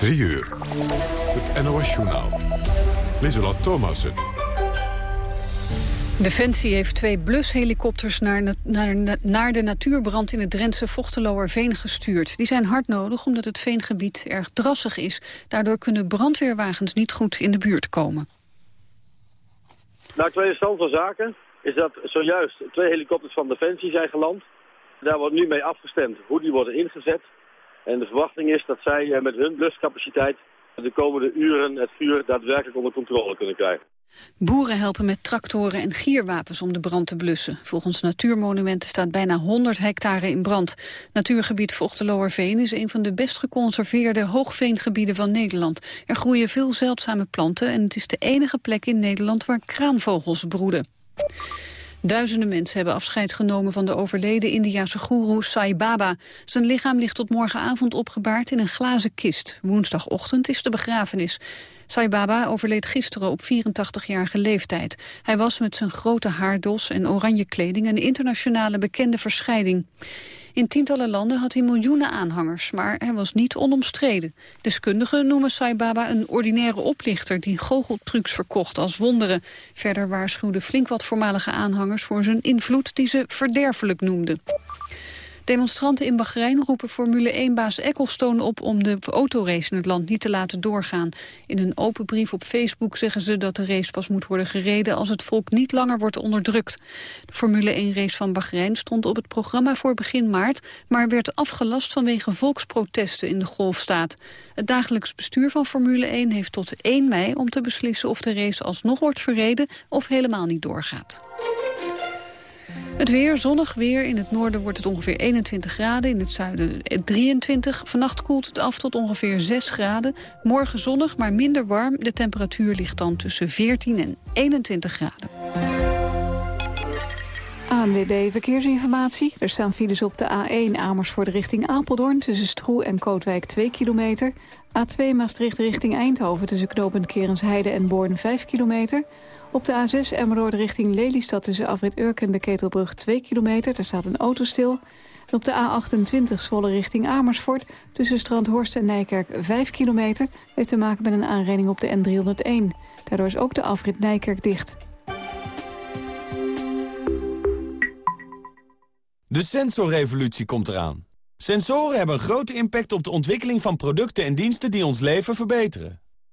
3 uur. Het NOS-journaal. Lieselot Thomassen. Defensie heeft twee blushelikopters naar, naar, naar de natuurbrand in het Drentse Vochteloerveen gestuurd. Die zijn hard nodig omdat het veengebied erg drassig is. Daardoor kunnen brandweerwagens niet goed in de buurt komen. Nou, tweede stand van zaken is dat zojuist twee helikopters van Defensie zijn geland. Daar wordt nu mee afgestemd hoe die worden ingezet. En de verwachting is dat zij eh, met hun bluscapaciteit de komende uren het vuur daadwerkelijk onder controle kunnen krijgen. Boeren helpen met tractoren en gierwapens om de brand te blussen. Volgens Natuurmonumenten staat bijna 100 hectare in brand. Natuurgebied Vochteloerveen is een van de best geconserveerde hoogveengebieden van Nederland. Er groeien veel zeldzame planten en het is de enige plek in Nederland waar kraanvogels broeden. Duizenden mensen hebben afscheid genomen van de overleden Indiase goeroe Sai Baba. Zijn lichaam ligt tot morgenavond opgebaard in een glazen kist. Woensdagochtend is de begrafenis. Sai Baba overleed gisteren op 84-jarige leeftijd. Hij was met zijn grote haardos en oranje kleding een internationale bekende verschijning. In tientallen landen had hij miljoenen aanhangers, maar hij was niet onomstreden. Deskundigen noemen Sai Baba een ordinaire oplichter die goocheltrucs verkocht als wonderen. Verder waarschuwde flink wat voormalige aanhangers voor zijn invloed die ze verderfelijk noemden. Demonstranten in Bahrein roepen Formule 1-baas Ecclestone op om de autorace in het land niet te laten doorgaan. In een open brief op Facebook zeggen ze dat de race pas moet worden gereden als het volk niet langer wordt onderdrukt. De Formule 1-race van Bahrein stond op het programma voor begin maart, maar werd afgelast vanwege volksprotesten in de golfstaat. Het dagelijks bestuur van Formule 1 heeft tot 1 mei om te beslissen of de race alsnog wordt verreden of helemaal niet doorgaat. Het weer, zonnig weer. In het noorden wordt het ongeveer 21 graden. In het zuiden 23. Vannacht koelt het af tot ongeveer 6 graden. Morgen zonnig, maar minder warm. De temperatuur ligt dan tussen 14 en 21 graden. ANWB Verkeersinformatie. Er staan files op de A1 Amersfoort richting Apeldoorn... tussen Stroe en Kootwijk 2 kilometer. A2 Maastricht richting Eindhoven tussen knooppunt Kerensheide en Born 5 kilometer... Op de A6 Emmeloord richting Lelystad tussen Afrit Urk en de Ketelbrug 2 kilometer. Daar staat een auto stil. En op de A28 Zwolle richting Amersfoort tussen Strandhorst en Nijkerk 5 kilometer. Heeft te maken met een aanrijding op de N301. Daardoor is ook de afrit Nijkerk dicht. De sensorrevolutie komt eraan. Sensoren hebben een grote impact op de ontwikkeling van producten en diensten die ons leven verbeteren.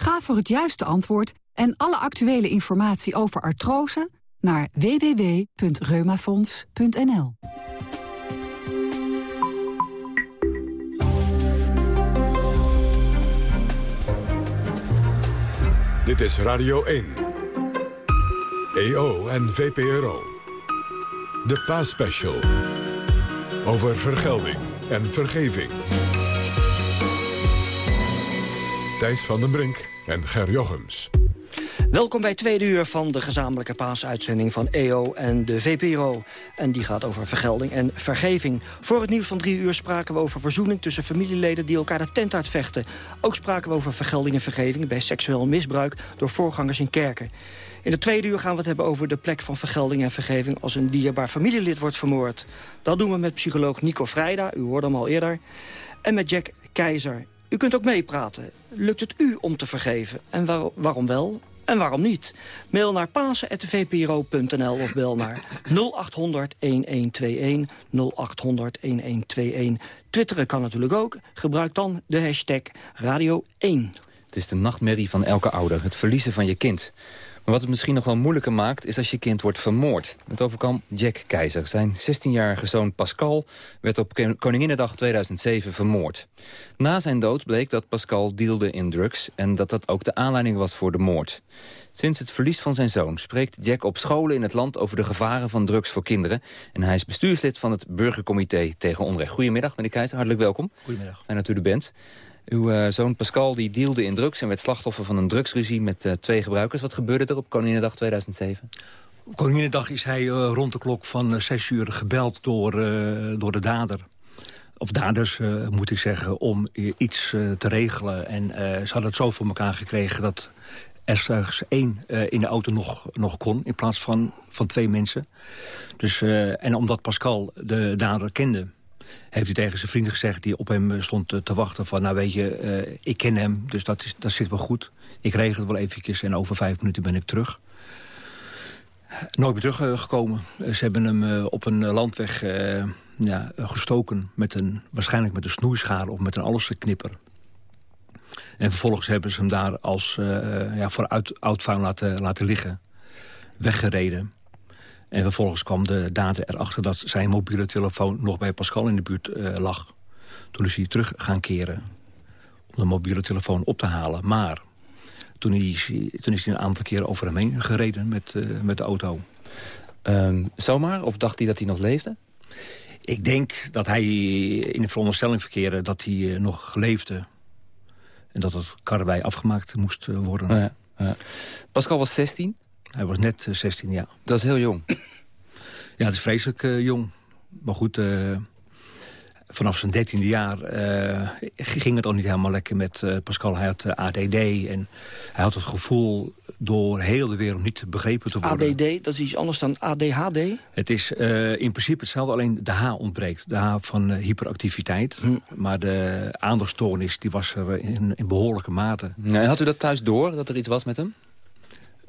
Ga voor het juiste antwoord en alle actuele informatie over artrose naar www.reumafonds.nl. Dit is Radio 1. EO en VPRO. De Paasspecial. Over vergelding en vergeving. Thijs van den Brink en Ger Jochems. Welkom bij tweede uur van de gezamenlijke paasuitzending van EO en de VPRO. En die gaat over vergelding en vergeving. Voor het nieuws van drie uur spraken we over verzoening tussen familieleden die elkaar de tent uitvechten. Ook spraken we over vergelding en vergeving bij seksueel misbruik door voorgangers in kerken. In de tweede uur gaan we het hebben over de plek van vergelding en vergeving als een dierbaar familielid wordt vermoord. Dat doen we met psycholoog Nico Vrijda, u hoorde hem al eerder. En met Jack Keizer. U kunt ook meepraten. Lukt het u om te vergeven? En waarom wel? En waarom niet? Mail naar pasen.vpro.nl of bel naar 0800 1121 0800 1121. Twitteren kan natuurlijk ook. Gebruik dan de hashtag Radio 1. Het is de nachtmerrie van elke ouder, het verliezen van je kind. Maar wat het misschien nog wel moeilijker maakt... is als je kind wordt vermoord. Het overkwam Jack Keizer. Zijn 16-jarige zoon Pascal werd op Koninginnedag 2007 vermoord. Na zijn dood bleek dat Pascal dealde in drugs... en dat dat ook de aanleiding was voor de moord. Sinds het verlies van zijn zoon spreekt Jack op scholen in het land... over de gevaren van drugs voor kinderen. En hij is bestuurslid van het Burgercomité tegen Onrecht. Goedemiddag, meneer Keizer, hartelijk welkom. Goedemiddag. Fijn dat u er bent. Uw zoon Pascal die dealde in drugs en werd slachtoffer van een drugsruzie met twee gebruikers. Wat gebeurde er op Koninginnedag 2007? Op Koninginnedag is hij rond de klok van 6 uur gebeld door, door de dader of daders, moet ik zeggen, om iets te regelen. En ze hadden het zo voor elkaar gekregen dat er slechts één in de auto nog, nog kon... in plaats van, van twee mensen. Dus, en omdat Pascal de dader kende... heeft hij tegen zijn vrienden gezegd die op hem stond te wachten... van nou weet je, ik ken hem, dus dat, is, dat zit wel goed. Ik regel het wel eventjes en over vijf minuten ben ik terug. Nooit meer teruggekomen. Ze hebben hem op een landweg ja, gestoken met een, waarschijnlijk met een snoeischaar of met een allesknipper. En vervolgens hebben ze hem daar als uh, ja, voor oud, laten, laten liggen. Weggereden. En vervolgens kwam de dader erachter dat zijn mobiele telefoon nog bij Pascal in de buurt uh, lag. Toen is hij terug gaan keren om de mobiele telefoon op te halen. Maar toen is hij, toen is hij een aantal keren over hem heen gereden met, uh, met de auto. Um, zomaar? Of dacht hij dat hij nog leefde? Ik denk dat hij in de veronderstelling verkeerde dat hij eh, nog leefde. En dat het karrewei afgemaakt moest eh, worden. Ja, ja. Pascal was 16? Hij was net 16, eh, ja. Dat is heel jong. Ja, het is vreselijk jong. Maar goed, vanaf zijn dertiende jaar uh, ging het al niet helemaal lekker met uh, Pascal. Hij had ADD en hij had het gevoel door heel de wereld niet begrepen te worden. ADD, dat is iets anders dan ADHD? Het is uh, in principe hetzelfde, alleen de H ontbreekt. De H van hyperactiviteit. Hm. Maar de aandachtstoornis die was er in, in behoorlijke mate. Ja, had u dat thuis door, dat er iets was met hem?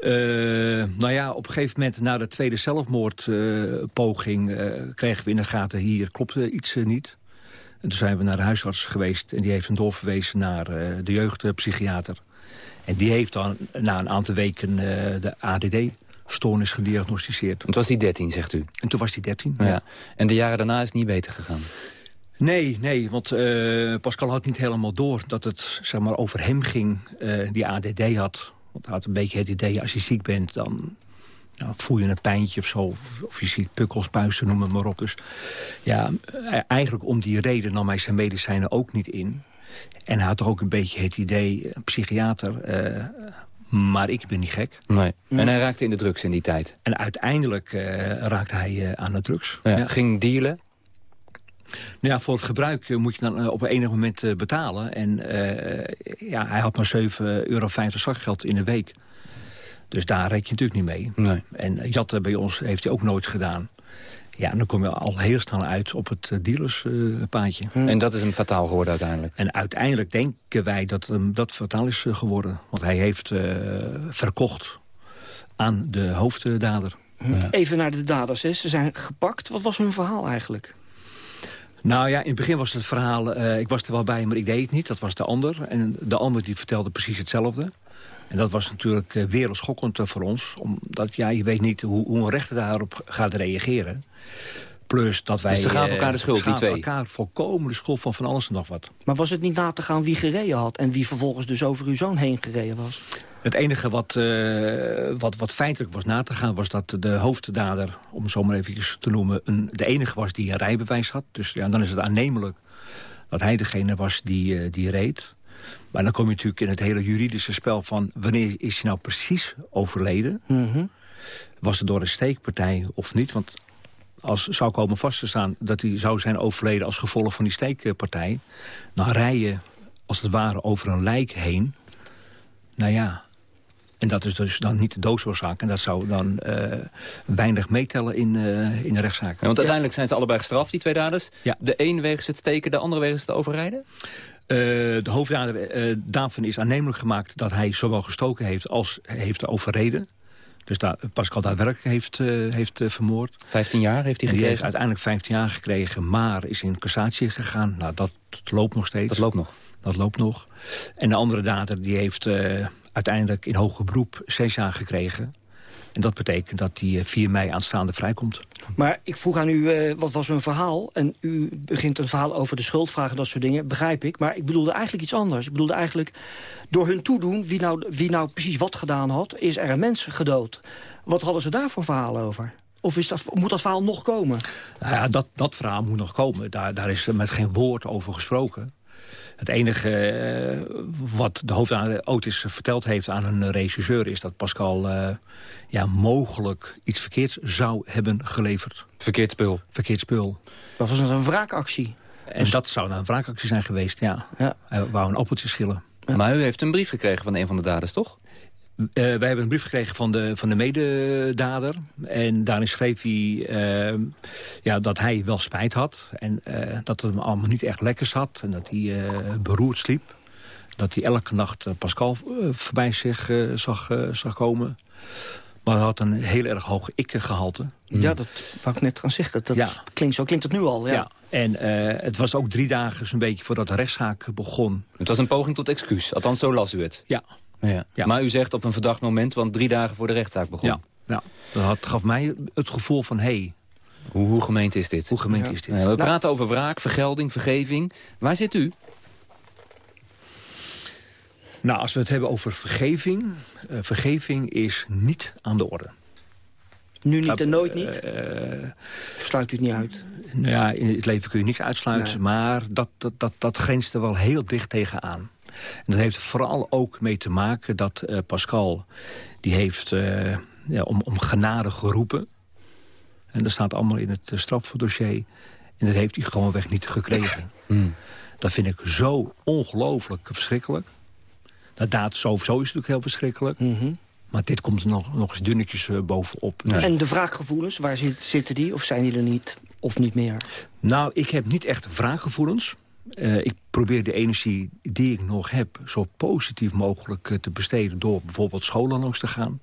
Uh, nou ja, op een gegeven moment na de tweede zelfmoordpoging... Uh, kregen we in de gaten, hier klopt iets niet. En toen zijn we naar de huisarts geweest en die heeft hem doorverwezen naar de jeugdpsychiater. En die heeft dan na een aantal weken de ADD-stoornis gediagnosticeerd. Toen was hij 13, zegt u? En toen was hij 13, ja. ja. En de jaren daarna is het niet beter gegaan? Nee, nee, want uh, Pascal had niet helemaal door dat het zeg maar, over hem ging, die ADD had. Want hij had een beetje het idee, als je ziek bent, dan nou, voel je een pijntje of zo. Of je ziet pukkels, puisten, noem het maar op. Dus ja, e-, eigenlijk om die reden nam hij zijn medicijnen ook niet in. En hij had toch ook een beetje het idee, een psychiater... Uh, maar ik ben niet gek. Nee. En hij raakte in de drugs in die tijd? En uiteindelijk uh, raakte hij uh, aan de drugs. Ja. Ja. Ging dealen? Nou ja, voor het gebruik moet je dan op een enig moment betalen. En ja, hij had maar 7,50 euro zakgeld in de week. Dus daar red je natuurlijk niet mee. Nee. En jatten bij ons heeft hij ook nooit gedaan. Ja, en dan kom je al heel snel uit op het dealerspaadje. Uh, en dat is hem fataal geworden uiteindelijk? En uiteindelijk denken wij dat hem dat fataal is geworden. Want hij heeft uh, verkocht aan de hoofddader. Ja. Even naar de daders. Hè. Ze zijn gepakt. Wat was hun verhaal eigenlijk? Nou ja, in het begin was het verhaal... Uh, ik was er wel bij, maar ik deed het niet. Dat was de ander. En de ander die vertelde precies hetzelfde. En dat was natuurlijk uh, wereldschokkend uh, voor ons. Omdat ja, je weet niet hoe, hoe een rechter daarop gaat reageren. Plus dat wij... Dus ze gaven elkaar de schuld, die twee? elkaar volkomen de schuld van van alles en nog wat. Maar was het niet na te gaan wie gereden had... en wie vervolgens dus over uw zoon heen gereden was? Het enige wat, uh, wat, wat feitelijk was na te gaan... was dat de hoofddader, om het zo maar even te noemen... Een, de enige was die een rijbewijs had. Dus ja, dan is het aannemelijk dat hij degene was die, uh, die reed. Maar dan kom je natuurlijk in het hele juridische spel van... wanneer is hij nou precies overleden? Mm -hmm. Was het door een steekpartij of niet? Want als zou komen vast te staan dat hij zou zijn overleden... als gevolg van die steekpartij... dan rij je als het ware over een lijk heen. Nou ja, en dat is dus dan niet de doodsoorzaak. En dat zou dan uh, weinig meetellen in, uh, in de rechtszaak. Ja, want uiteindelijk zijn ze allebei gestraft, die twee daders. Ja. De een wegens het steken, de andere wegens het overrijden? Uh, de hoofddader daarvan is aannemelijk gemaakt dat hij zowel gestoken heeft als heeft overreden. Dus daar, Pascal daadwerkelijk heeft, uh, heeft vermoord. 15 jaar heeft hij gekregen? Die heeft uiteindelijk 15 jaar gekregen, maar is in cassatie gegaan. Nou, dat loopt nog steeds. Dat loopt nog? Dat loopt nog. En de andere dader die heeft uiteindelijk in hoger beroep 6 jaar gekregen. En dat betekent dat hij 4 mei aanstaande vrijkomt. Maar ik vroeg aan u, uh, wat was een verhaal? En u begint een verhaal over de schuldvragen, dat soort dingen, begrijp ik. Maar ik bedoelde eigenlijk iets anders. Ik bedoelde eigenlijk, door hun toedoen, wie nou, wie nou precies wat gedaan had... is er een mens gedood. Wat hadden ze daar voor verhaal over? Of is dat, moet dat verhaal nog komen? Nou ja, dat, dat verhaal moet nog komen. Daar, daar is met geen woord over gesproken. Het enige eh, wat de hoofdaandacht Otis verteld heeft aan een regisseur... is dat Pascal eh, ja, mogelijk iets verkeerds zou hebben geleverd. Verkeerd spul. Verkeerd spul. Dat was een wraakactie. En dat zou een wraakactie zijn geweest, ja. Ja. Hij wou een appeltje schillen. Maar u heeft een brief gekregen van een van de daders, toch? Eh, wij hebben een brief gekregen van de, van de mededader. En daarin schreef hij eh, ja, dat hij wel spijt had. En eh, dat het hem allemaal niet echt lekker zat. En dat hij eh, beroerd sliep. Dat hij elke nacht Pascal voorbij zich zag, zag komen. Maar hij had een heel erg hoog ikke-gehalte. Ja, dat wou ik net gaan zeggen. Dat Ja. klinkt, zo klinkt het nu al. Ja. Ja. En eh, het was ook drie dagen zo'n beetje voordat de rechtszaak begon. Het was een poging tot excuus. Althans, zo las u het. Ja, Ja. Ja. Maar u zegt op een verdacht moment, want drie dagen voor de rechtszaak begon. ja, ja. dat had, gaf mij het gevoel van... hé, hey, Hoe, hoe gemeend is dit? hoe gemeend Ja. is dit? Ja, we praten over wraak, vergelding, vergeving. Waar zit u? Nou, als we het hebben over vergeving... eh, vergeving is niet aan de orde. Nu niet en nooit niet. Eh, Of sluit u het niet uit? nou ja, in het leven kun je niks uitsluiten... Nee. maar dat, dat, dat, dat grenst er wel heel dicht tegenaan. En dat heeft vooral ook mee te maken dat eh, Pascal... die heeft eh, ja, om, om genade geroepen. En dat staat allemaal in het uh, strafdossier. En dat heeft hij gewoonweg niet gekregen. Hmm. Dat vind ik zo ongelooflijk verschrikkelijk. Dat daad sowieso is natuurlijk heel verschrikkelijk. Mhm. Maar dit komt er nog, nog eens dunnetjes eh, bovenop. Ja. Dus, En de wraakgevoelens, waar zit, zitten die? Of zijn die er niet? Of niet meer? nou, ik heb niet echt wraakgevoelens. Eh, ik probeer de energie die ik nog heb... zo positief mogelijk eh, te besteden... door bijvoorbeeld scholen langs te gaan.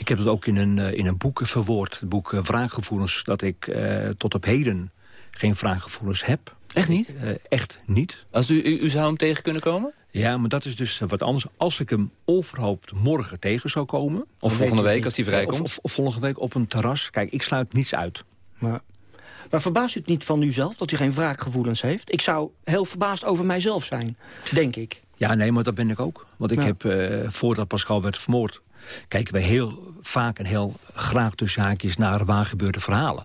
Ik heb het ook in een, eh, in een boek verwoord. Het boek Wraakgevoelens. Dat ik eh, tot op heden geen wraakgevoelens heb. Echt niet? Eh, echt niet. Als u, u, u zou hem tegen kunnen komen? Ja, maar dat is dus wat anders. Als ik hem onverhoopt morgen tegen zou komen... Of volgende week als hij vrijkomt? Of, of, of volgende week op een terras. Kijk, ik sluit niets uit. Maar, maar verbaast u het niet van uzelf dat u geen wraakgevoelens heeft? Ik zou heel verbaasd over mijzelf zijn, denk ik. Ja, nee, maar dat ben ik ook. Want ik Ja. heb, eh, voordat Pascal werd vermoord... kijken we heel vaak en heel graag tussen haakjes naar waargebeurde verhalen.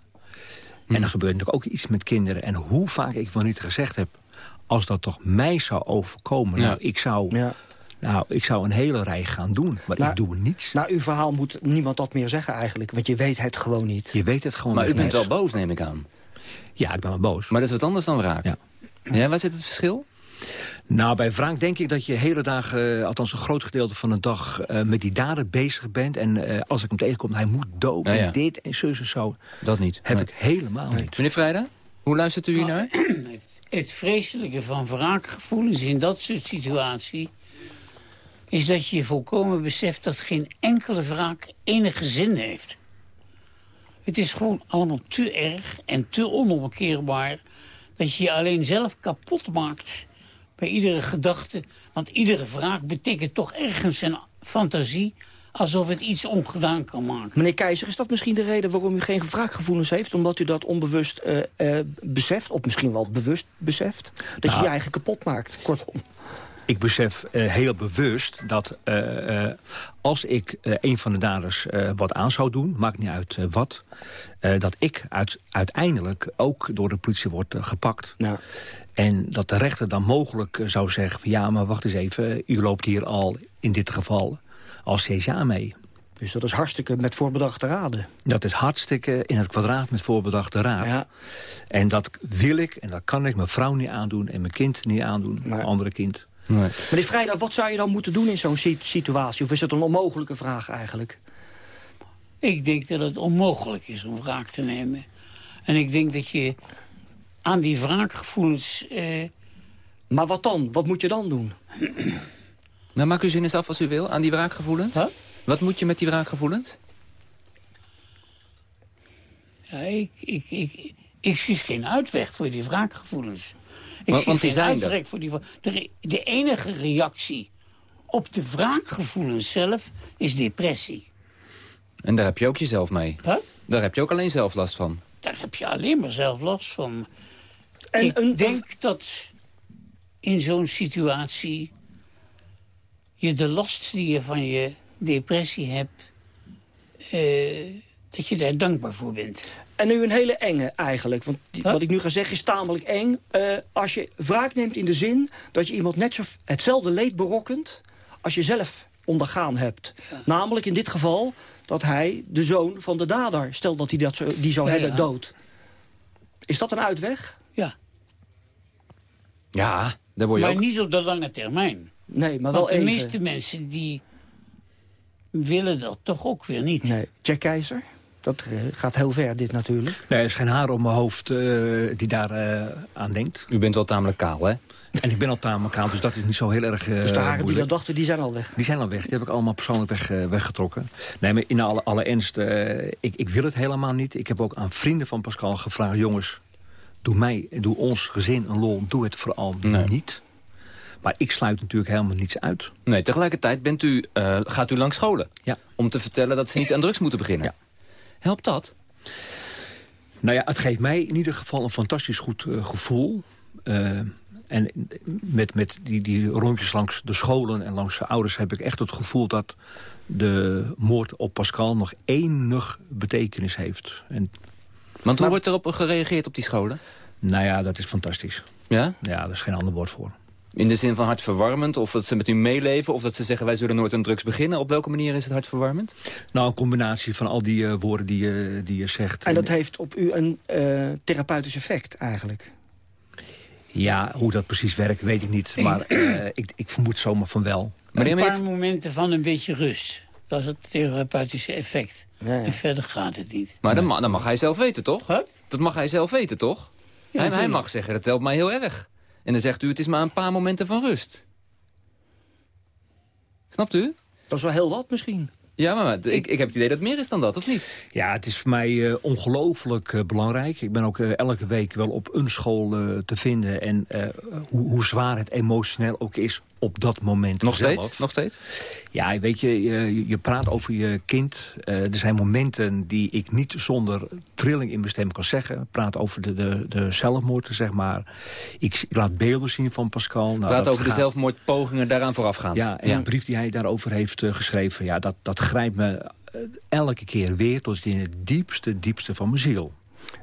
En er gebeurt natuurlijk ook iets met kinderen. En hoe vaak ik wel niet gezegd heb... als dat toch mij zou overkomen... Ja. Nou, ik zou, Ja. nou, ik zou een hele rij gaan doen. Maar Nou, ik doe niets. Na uw verhaal moet niemand dat meer zeggen eigenlijk. Want je weet het gewoon niet. Je weet het gewoon Maar u bent niet. wel boos, neem ik aan. Ja, ik ben wel boos. Maar dat is wat anders dan wraak. Ja. Ja, waar zit het verschil? Nou, bij wraak denk ik dat je hele dagen, eh, althans een groot gedeelte van de dag... eh, met die dader bezig bent. En eh, als ik hem tegenkom, hij moet dood Ja, ja. en dit en zo en zo. Dat niet. Heb Nee. ik helemaal niet. Meneer Vrijda, hoe luistert u hier naar? Het, het vreselijke van wraakgevoelens in dat soort situatie... is dat je volkomen beseft dat geen enkele wraak enige zin heeft. Het is gewoon allemaal te erg en te onomkeerbaar... dat je je alleen zelf kapot maakt bij iedere gedachte. Want iedere wraak betekent toch ergens een fantasie... alsof het iets ongedaan kan maken. Meneer Keizer, is dat misschien de reden waarom u geen wraakgevoelens heeft? Omdat u dat onbewust eh, eh, beseft, of misschien wel bewust beseft? Dat je Nou. je eigen kapot maakt, kortom. Ik besef eh, heel bewust dat eh, eh, als ik een van de daders wat aan zou doen... maakt niet uit wat, dat ik uit, uiteindelijk ook door de politie word eh, gepakt. Nou, En dat de rechter dan mogelijk zou zeggen... Van, ja, maar wacht eens even, u loopt hier al in dit geval als CSA mee. dus dat is hartstikke met voorbedachte raden. Dat is hartstikke in het kwadraat met voorbedachte raad. Ja. En dat wil ik en dat kan ik mijn vrouw niet aandoen... en mijn kind niet aandoen, Maar- mijn andere kind. Nee. Meneer Vrijdag, wat zou je dan moeten doen in zo'n si- situatie? Of is het een onmogelijke vraag eigenlijk? Ik denk dat het onmogelijk is om wraak te nemen. En ik denk dat je aan die wraakgevoelens... eh, Maar wat dan? Wat moet je dan doen? Nou, maak uw zin eens af als u wil, aan die wraakgevoelens. Wat? Wat moet je met die wraakgevoelens? ja, ik, ik, ik, ik zie geen uitweg voor die wraakgevoelens. Ik Want- zie want die geen zijn er. voor die de, de enige reactie op de wraakgevoelens zelf is depressie. En daar heb je ook jezelf mee. Wat? Daar heb je ook alleen zelf last van. Daar heb je alleen maar zelf last van. En ik een- denk dat in zo'n situatie je de last die je van je depressie hebt, eh, dat je daar dankbaar voor bent. En nu een hele enge eigenlijk. Want die, wat ik nu ga zeggen is tamelijk eng. Uh, als je wraak neemt in de zin dat je iemand net zo hetzelfde leed berokkent... als je zelf ondergaan hebt. Namelijk in dit geval dat hij de zoon van de dader... stel dat hij dat zo, die zou hebben, dood. Is dat een uitweg? Ja. Ja, daar word je maar ook... niet op de lange termijn. Nee, maar wel Want de even. meeste mensen die willen dat toch ook weer niet. Nee. Jack Keizer? Dat uh, gaat heel ver, dit natuurlijk. Nee, er is geen haar op mijn hoofd uh, die daar uh, aan denkt. U bent wel tamelijk kaal, hè? En ik ben al tamelijk kaal, dus dat is niet zo heel erg Dus de haren moeilijk. die dat dachten, die zijn al weg? Die zijn al weg. Die heb ik allemaal persoonlijk weg, weggetrokken. Nee, maar in alle, alle ernst, ik, ik wil het helemaal niet. Ik heb ook aan vrienden van Pascal gevraagd... jongens, doe mij, doe ons gezin een lol, doe het vooral nee. niet. Maar ik sluit natuurlijk helemaal niets uit. Nee, tegelijkertijd bent u, uh, gaat u langs scholen. Ja. Om te vertellen dat ze niet aan drugs moeten beginnen. Ja. Helpt dat? Nou ja, het geeft mij in ieder geval een fantastisch goed uh, gevoel. Uh, en met, met die, die rondjes langs de scholen en langs de ouders... heb ik echt het gevoel dat de moord op Pascal nog enig betekenis heeft. En, Want hoe maar, wordt erop gereageerd op die scholen? Nou ja, dat is fantastisch. Ja? Ja, daar is geen ander woord voor. In de zin van hartverwarmend? Of dat ze met u meeleven? Of dat ze zeggen wij zullen nooit aan drugs beginnen? Op welke manier is het hartverwarmend? Nou, een combinatie van al die uh, woorden die, uh, die je zegt. En dat heeft op u een uh, therapeutisch effect eigenlijk? Ja, hoe dat precies werkt, weet ik niet. Maar ik, ik vermoed zomaar van wel. Maar een paar momenten van een beetje rust. Dat is het therapeutische effect. Ja. En verder gaat het niet. Maar dan, dan mag hij zelf weten, toch? Huh? Dat mag hij zelf weten, toch? Ja, hij, hij mag zeggen, dat helpt mij heel erg. En dan zegt u, het is maar een paar momenten van rust. Snapt u? Dat is wel heel wat misschien. Ja, maar ik, ik, heb het idee dat het meer is dan dat, of niet? Ja, het is voor mij uh, ongelooflijk uh, belangrijk. Ik ben ook uh, elke week wel op een school te vinden. En hoe, hoe, zwaar het emotioneel ook is op dat moment Nog zelf. steeds? Nog steeds? Ja, weet je, je, je praat over je kind. er zijn momenten die ik niet zonder trilling in mijn stem kan zeggen. Ik praat over de, de, de zelfmoord, zeg maar. Ik, ik, laat beelden zien van Pascal. Nou, praat over gaat... de zelfmoordpogingen daaraan voorafgaand. Ja, en ja. een brief die hij daarover heeft geschreven. Ja, dat, dat grijpt me elke keer weer tot in het diepste, diepste van mijn ziel.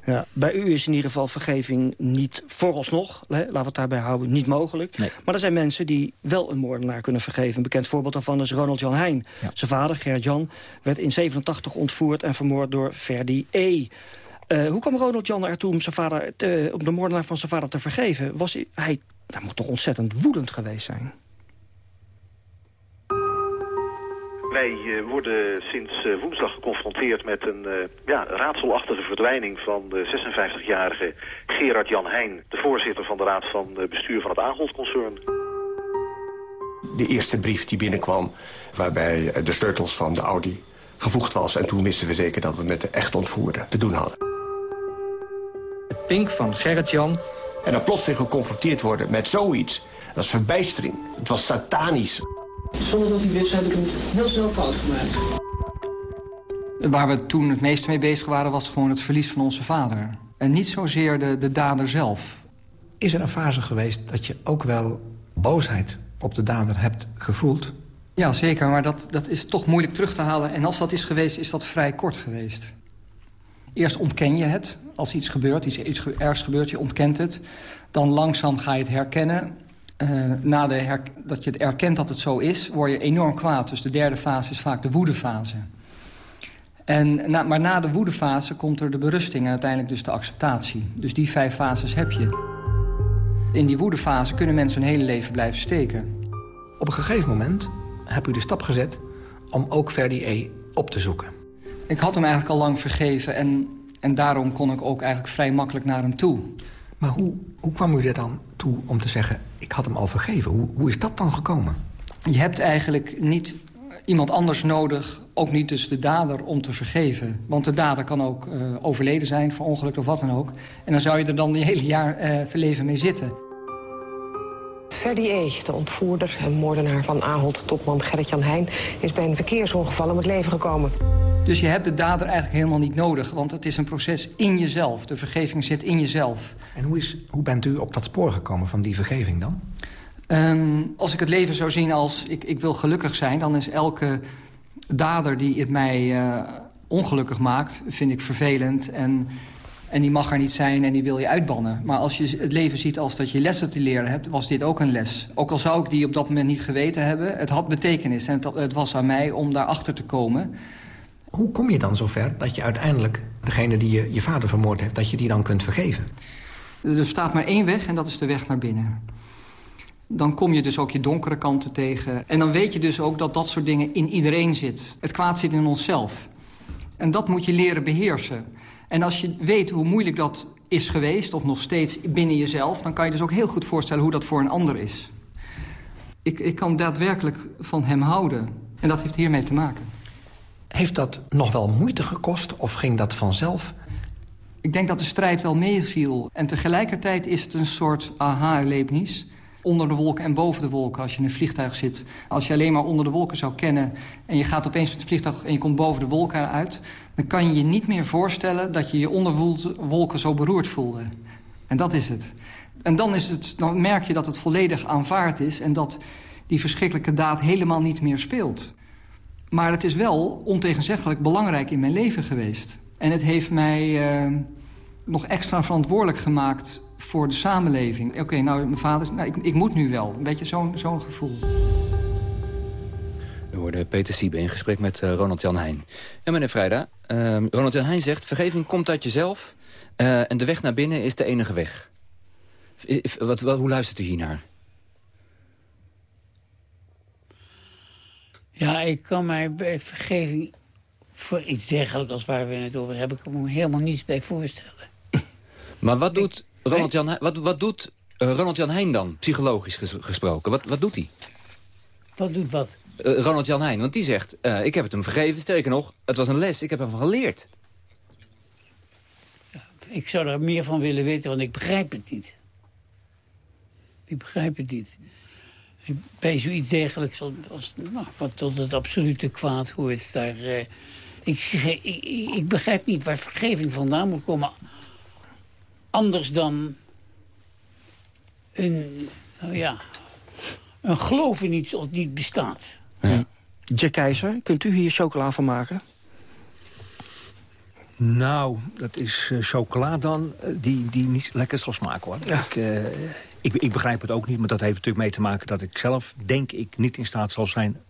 Ja, bij u is in ieder geval vergeving niet vooralsnog, hè, laten we het daarbij houden, niet mogelijk. Nee. Maar er zijn mensen die wel een moordenaar kunnen vergeven. Een bekend voorbeeld daarvan is Ronald Jan Heijn. Ja. Zijn vader, Gert-Jan, werd in 87 ontvoerd en vermoord door Ferdi E. Uh, hoe kwam Ronald Jan ertoe om, zijn vader te, om de moordenaar van zijn vader te vergeven? Was hij, hij, hij moet toch ontzettend woedend geweest zijn? Wij uh, worden sinds uh, woensdag geconfronteerd met een uh, ja, raadselachtige verdwijning van de 56-jarige Gerard Jan Heijn, de voorzitter van de raad van bestuur van het Ahold-concern. De eerste brief die binnenkwam, waarbij de sleutels van de Audi gevoegd was. En toen wisten we zeker dat we met de echt ontvoerder te doen hadden. Het pink van Gerrit Jan. En dan plotseling geconfronteerd worden met zoiets, dat is verbijstering. Het was satanisch. Zonder dat hij wist, heb ik hem heel snel fout gemaakt. Waar we toen het meest mee bezig waren, was gewoon het verlies van onze vader. En niet zozeer de, de dader zelf. Is er een fase geweest dat je ook wel boosheid op de dader hebt gevoeld? Ja, zeker, maar dat, dat is toch moeilijk terug te halen. En als dat is geweest, is dat vrij kort geweest. Eerst ontken je het, als iets gebeurt, iets, iets ergs gebeurt, je ontkent het. Dan langzaam ga je het herkennen. Uh, na de dat je het erkent dat het zo is, word je enorm kwaad. Dus de derde fase is vaak de woedefase. En na, maar na de woedefase komt er de berusting en uiteindelijk dus de acceptatie. Dus die vijf fases heb je. In die woedefase kunnen mensen hun hele leven blijven steken. Op een gegeven moment heb u de stap gezet om ook Ferdi E. op te zoeken. Ik had hem eigenlijk al lang vergeven en, en daarom kon ik ook eigenlijk vrij makkelijk naar hem toe. Maar hoe, hoe kwam u er dan toe om te zeggen, ik had hem al vergeven? Hoe, hoe is dat dan gekomen? Je hebt eigenlijk niet iemand anders nodig, ook niet dus de dader, om te vergeven. Want de dader kan ook uh, overleden zijn, verongelukt of wat dan ook. En dan zou je er dan die hele jaar uh, verleven mee zitten. Ferdi E., de ontvoerder en moordenaar van Ahold-topman Gerrit-Jan Heijn... is bij een verkeersongeval om het leven gekomen. Dus je hebt de dader eigenlijk helemaal niet nodig, want het is een proces in jezelf. De vergeving zit in jezelf. En hoe, is, hoe bent u op dat spoor gekomen van die vergeving dan? Um, als ik het leven zou zien als ik, ik wil gelukkig zijn... dan is elke dader die het mij uh, ongelukkig maakt, vind ik vervelend... en en die mag er niet zijn en die wil je uitbannen. Maar als je het leven ziet als dat je lessen te leren hebt... was dit ook een les. Ook al zou ik die op dat moment niet geweten hebben... het had betekenis en het, het was aan mij om daarachter te komen. Hoe kom je dan zover dat je uiteindelijk... degene die je, je vader vermoord heeft, dat je die dan kunt vergeven? Er staat maar één weg en dat is de weg naar binnen. Dan kom je dus ook je donkere kanten tegen. En dan weet je dus ook dat dat soort dingen in iedereen zit. Het kwaad zit in onszelf. En dat moet je leren beheersen. En als je weet hoe moeilijk dat is geweest, of nog steeds binnen jezelf... dan kan je dus ook heel goed voorstellen hoe dat voor een ander is. Ik, ik kan daadwerkelijk van hem houden. En dat heeft hiermee te maken. Heeft dat nog wel moeite gekost of ging dat vanzelf? Ik denk dat de strijd wel meeviel. En tegelijkertijd is het een soort aha-erlevenis onder de wolken en boven de wolken als je in een vliegtuig zit. Als je alleen maar onder de wolken zou kennen... en je gaat opeens met het vliegtuig en je komt boven de wolken uit... dan kan je je niet meer voorstellen dat je je onder wolken zo beroerd voelde. En dat is het. En dan, is het, dan merk je dat het volledig aanvaard is... en dat die verschrikkelijke daad helemaal niet meer speelt. Maar het is wel ontegenzeggelijk belangrijk in mijn leven geweest. En het heeft mij uh, nog extra verantwoordelijk gemaakt voor de samenleving. Oké, nou, mijn vader, nou, ik, ik, moet nu wel. Een beetje zo'n zo'n gevoel. We hoorden Peter Siebe in gesprek met uh, Ronald Jan Heijn. Ja, meneer Vrijda, uh, Ronald Jan Heijn zegt... vergeving komt uit jezelf uh, en de weg naar binnen is de enige weg. Wat, wat, hoe luistert u hiernaar? Ja, ik kan mij bij vergeving voor iets dergelijks als waar we het over hebben... kan me helemaal niets bij voorstellen. Maar wat doet Ronald Jan, wat, wat doet uh, Ronald Jan Heijn dan, psychologisch ges gesproken? Wat, wat doet hij? Wat doet wat? Uh, Ronald Jan Heijn, want die zegt... Uh, ik heb het hem vergeven, sterker nog, het was een les, ik heb ervan geleerd. Ja, ik zou er meer van willen weten, want ik begrijp het niet. Ik begrijp het niet. Bij zoiets dergelijks, als, nou, wat tot het absolute kwaad hoort, daar... Ik, ik, ik begrijp niet waar vergeving vandaan moet komen anders dan een, nou ja, een geloof in iets wat niet bestaat. Ja. Jack Keizer, kunt u hier chocola van maken? Nou, dat is uh, chocola dan, uh, die, die niet lekker zal smaken hoor. Ja. Ik, uh, ik, ik, begrijp het ook niet, maar dat heeft natuurlijk mee te maken dat ik zelf, denk ik, niet in staat zal zijn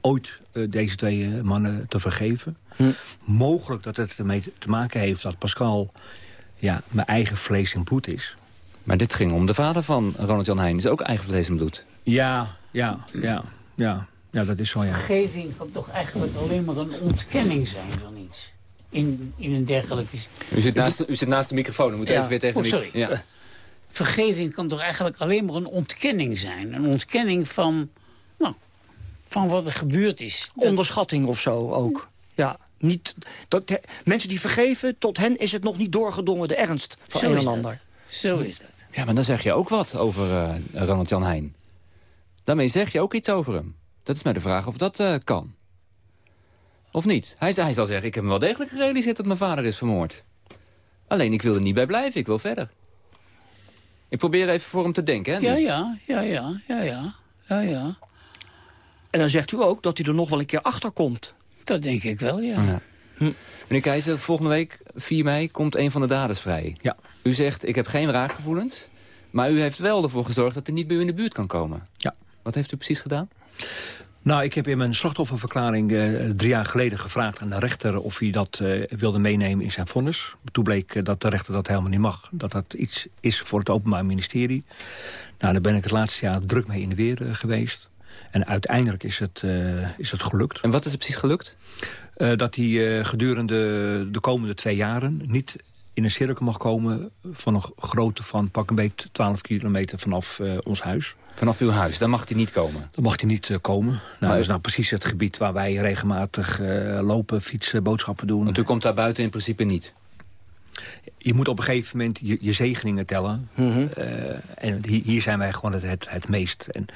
ooit deze twee mannen te vergeven. Hm. Mogelijk dat het ermee te maken heeft dat Pascal ja, mijn eigen vlees en bloed is. Maar dit ging om de vader van Ronald Jan Heijn. is ook eigen vlees en bloed. Ja, ja, ja, ja. Ja, dat is zo, ja. Vergeving kan toch eigenlijk alleen maar een ontkenning zijn van iets. In, in een dergelijke... U zit naast, u zit naast de microfoon, u moet ja. even weer tegen oh, de sorry. Ja. Vergeving kan toch eigenlijk alleen maar een ontkenning zijn. Een ontkenning van, nou, van wat er gebeurd is. Onderschatting of zo ook. Ja. Niet, dat, mensen die vergeven, tot hen is het nog niet doorgedrongen de ernst van Zo een en ander. Zo is dat. Ja, maar dan zeg je ook wat over uh, Ronald Jan Heijn. Daarmee zeg je ook iets over hem. Dat is mij de vraag of dat uh, kan. Of niet? Hij, hij zal zeggen, ik heb me wel degelijk gerealiseerd dat mijn vader is vermoord. Alleen, ik wil er niet bij blijven, ik wil verder. Ik probeer even voor hem te denken, hè? Ja, ja, ja, ja, ja, ja, ja, ja. En dan zegt u ook dat hij er nog wel een keer achter komt. Dat denk ik wel, ja. ja. Hm. Meneer Keizer, volgende week, 4 mei, komt een van de daders vrij. Ja. U zegt, ik heb geen raakgevoelens. Maar u heeft wel ervoor gezorgd dat hij niet bij u in de buurt kan komen. Ja. Wat heeft u precies gedaan? Nou, ik heb in mijn slachtofferverklaring uh, drie jaar geleden gevraagd aan de rechter... of hij dat uh, wilde meenemen in zijn vonnis. Toen bleek uh, dat de rechter dat helemaal niet mag. Dat dat iets is voor het Openbaar Ministerie. Nou, daar ben ik het laatste jaar druk mee in de weer geweest. En uiteindelijk is het, is het gelukt. En wat is er precies gelukt? Dat hij gedurende de komende twee jaren niet in een cirkel mag komen... van een grootte van pak een beetje 12 kilometer vanaf ons huis. Vanaf uw huis, daar mag hij niet komen? Dan mag hij niet komen. Nou, maar, dat is nou precies het gebied waar wij regelmatig lopen, fietsen, boodschappen doen. Want u komt daar buiten in principe niet? je moet op een gegeven moment je, je zegeningen tellen. Mm -hmm. uh, en hier, hier, zijn wij gewoon het, het, het, meest. En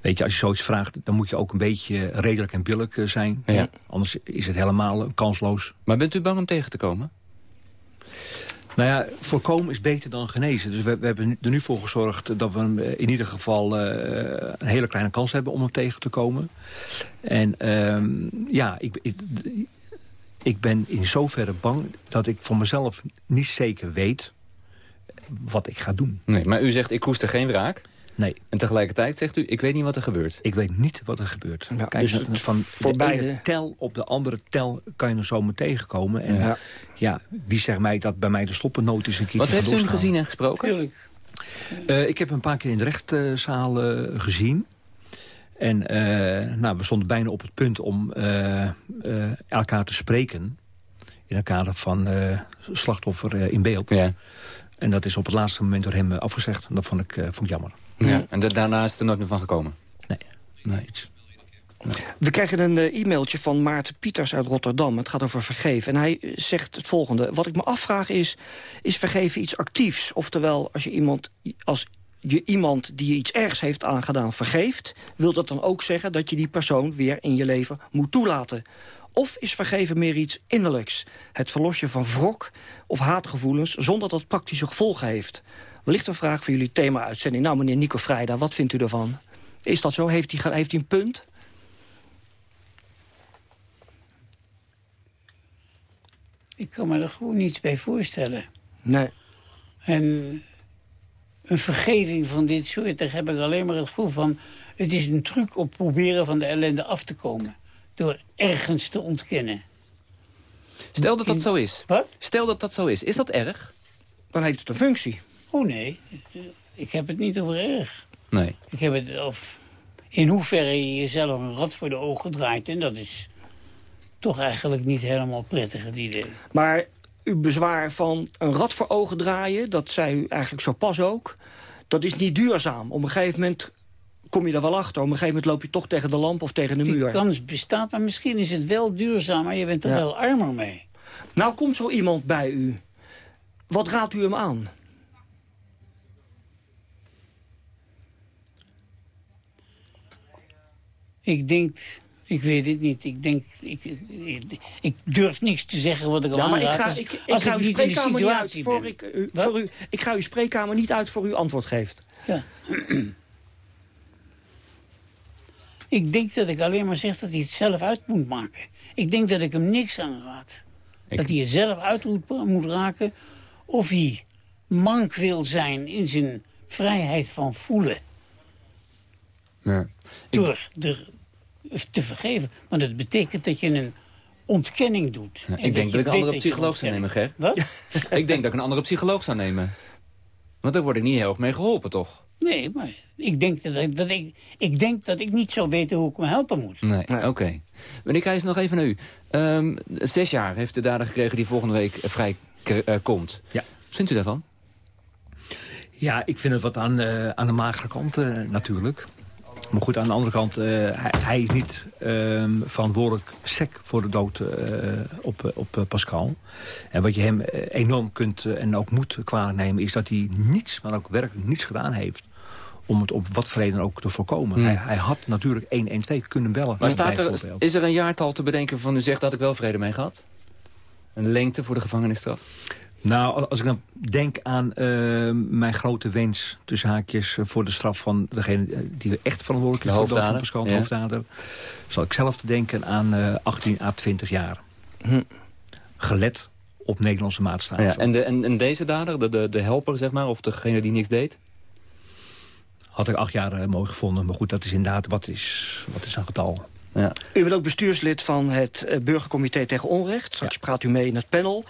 weet je, als je zoiets vraagt, dan moet je ook een beetje redelijk en billig zijn. Ja. Anders is het helemaal kansloos. Maar bent u bang om tegen te komen? Nou ja, voorkomen is beter dan genezen. Dus we, we hebben er nu voor gezorgd dat we in ieder geval uh, een hele kleine kans hebben om hem tegen te komen. En uh, ja, ik, ik ik ben in zoverre bang dat ik van mezelf niet zeker weet wat ik ga doen. Nee, maar u zegt, ik koester geen wraak. Nee. En tegelijkertijd zegt u, ik weet niet wat er gebeurt. Ik weet niet wat er gebeurt. Ja, Kijk, dus van- het van voor de beide- ene tel op de andere tel kan je er zomaar tegenkomen. En Ja. ja. wie zegt mij dat bij mij de stoppennoot is een keer Wat heeft u hem gezien en gesproken? Tuurlijk. Eh, ik heb hem een paar keer in de rechtszaal eh, gezien. En eh, nou, we stonden bijna op het punt om eh, eh, elkaar te spreken. In het kader van eh, slachtoffer in beeld. Ja. En dat is op het laatste moment door hem afgezegd. En dat vond ik, eh, vond ik jammer. Ja. En da- daarna is het er nooit meer van gekomen? Nee. Nee. We krijgen een eh, e-mailtje van Maarten Pieters uit Rotterdam. Het gaat over vergeven. En hij eh, zegt het volgende. Wat ik me afvraag is, is vergeven iets actiefs? Oftewel, als je iemand, als je iemand die je iets ergs heeft aangedaan vergeeft... wil dat dan ook zeggen dat je die persoon weer in je leven moet toelaten? Of is vergeven meer iets innerlijks? Het verlossen van wrok of haatgevoelens zonder dat het praktische gevolgen heeft? Wellicht een vraag voor jullie thema-uitzending. Nou, meneer Nico Vrijda, wat vindt u ervan? Is dat zo? Heeft hij, heeft hij een punt? Ik kan me er gewoon niets bij voorstellen. Nee. En een vergeving van dit soort, daar heb ik alleen maar het gevoel van... het is een truc op proberen van de ellende af te komen. Door ergens te ontkennen. Stel dat dat zo is. Wat? Stel dat dat zo is. Is dat erg? Dan heeft het een functie. Oh nee, ik heb het niet over erg. Nee. Ik heb het of in hoeverre je jezelf een rat voor de ogen draait. En dat is toch eigenlijk niet helemaal prettig het idee. Maar uw bezwaar van een rat voor ogen draaien... dat zei u eigenlijk zo pas ook... dat is niet duurzaam. Op een gegeven moment kom je er wel achter. Op een gegeven moment loop je toch tegen de lamp of tegen de Die muur. kans bestaat, maar misschien is het wel duurzaam... maar je bent er Ja. wel armer mee. Nou komt zo iemand bij u. Wat raadt u hem aan? Ik denk... Ik weet het niet. Ik denk... Ik, ik, ik durf niks te zeggen wat ik al Ja, maar ik ga, Als- ik, ik als ga uw de spreekkamer niet uit voor ben. ik, u, Wat? voor u, ik ga uw spreekkamer niet uit voor u antwoord geeft. Ja. ik denk dat ik alleen maar zeg dat hij het zelf uit moet maken. Ik denk dat ik hem niks aanraad. Dat hij het zelf uit moet, moet raken. Of hij mank wil zijn in zijn vrijheid van voelen. Ja. Door er te vergeven. Maar dat betekent dat je een ontkenning doet. Ja, ik denk dat ik een andere psycholoog zou nemen, Ger. Wat? ik denk dat ik een andere psycholoog zou nemen. Want daar word ik niet heel erg mee geholpen, toch? Nee, maar ik denk dat ik, dat ik, ik denk dat ik niet zou weten hoe ik hem helpen moet. Nee, oké. Meneer Keijs, nog even naar u. Ehm, zes jaar heeft de dader gekregen die volgende week vrij eh, komt. Ja. Wat vindt u daarvan? Ja, ik vind het wat aan, eh, aan de magere kant eh, natuurlijk. Maar goed, aan de andere kant, eh, hij, hij is niet ehm, verantwoordelijk sec voor de dood eh, op, op eh, Pascal. En wat je hem enorm kunt en ook moet kwalijk nemen... is dat hij niets, maar ook werkelijk niets gedaan heeft... om het op wat voor reden ook te voorkomen. Hmm. Hij, hij had natuurlijk 112 kunnen bellen. Maar staat er, is er een jaartal te bedenken van u zegt dat ik wel vrede mee gehad? Een lengte voor de gevangenisstraf? Nou, als ik dan denk aan eh, mijn grote wens... tussen haakjes eh, voor de straf van degene eh, die echt verantwoordelijk is... De voor de dood van hoofddader, Pascal, de ja. hoofddader... zal ik zelf te denken aan eh 18 à 20 jaar. Gelet op Nederlandse maatstaven. Ja, en, de, en, en deze dader, de, de, de helper zeg maar, of degene die niks deed? Had ik acht jaar mooi gevonden. Maar goed, dat is inderdaad, wat is, wat is een getal? Ja. U bent ook bestuurslid van het Burgercomité tegen Onrecht. Straks praat u mee in het panel.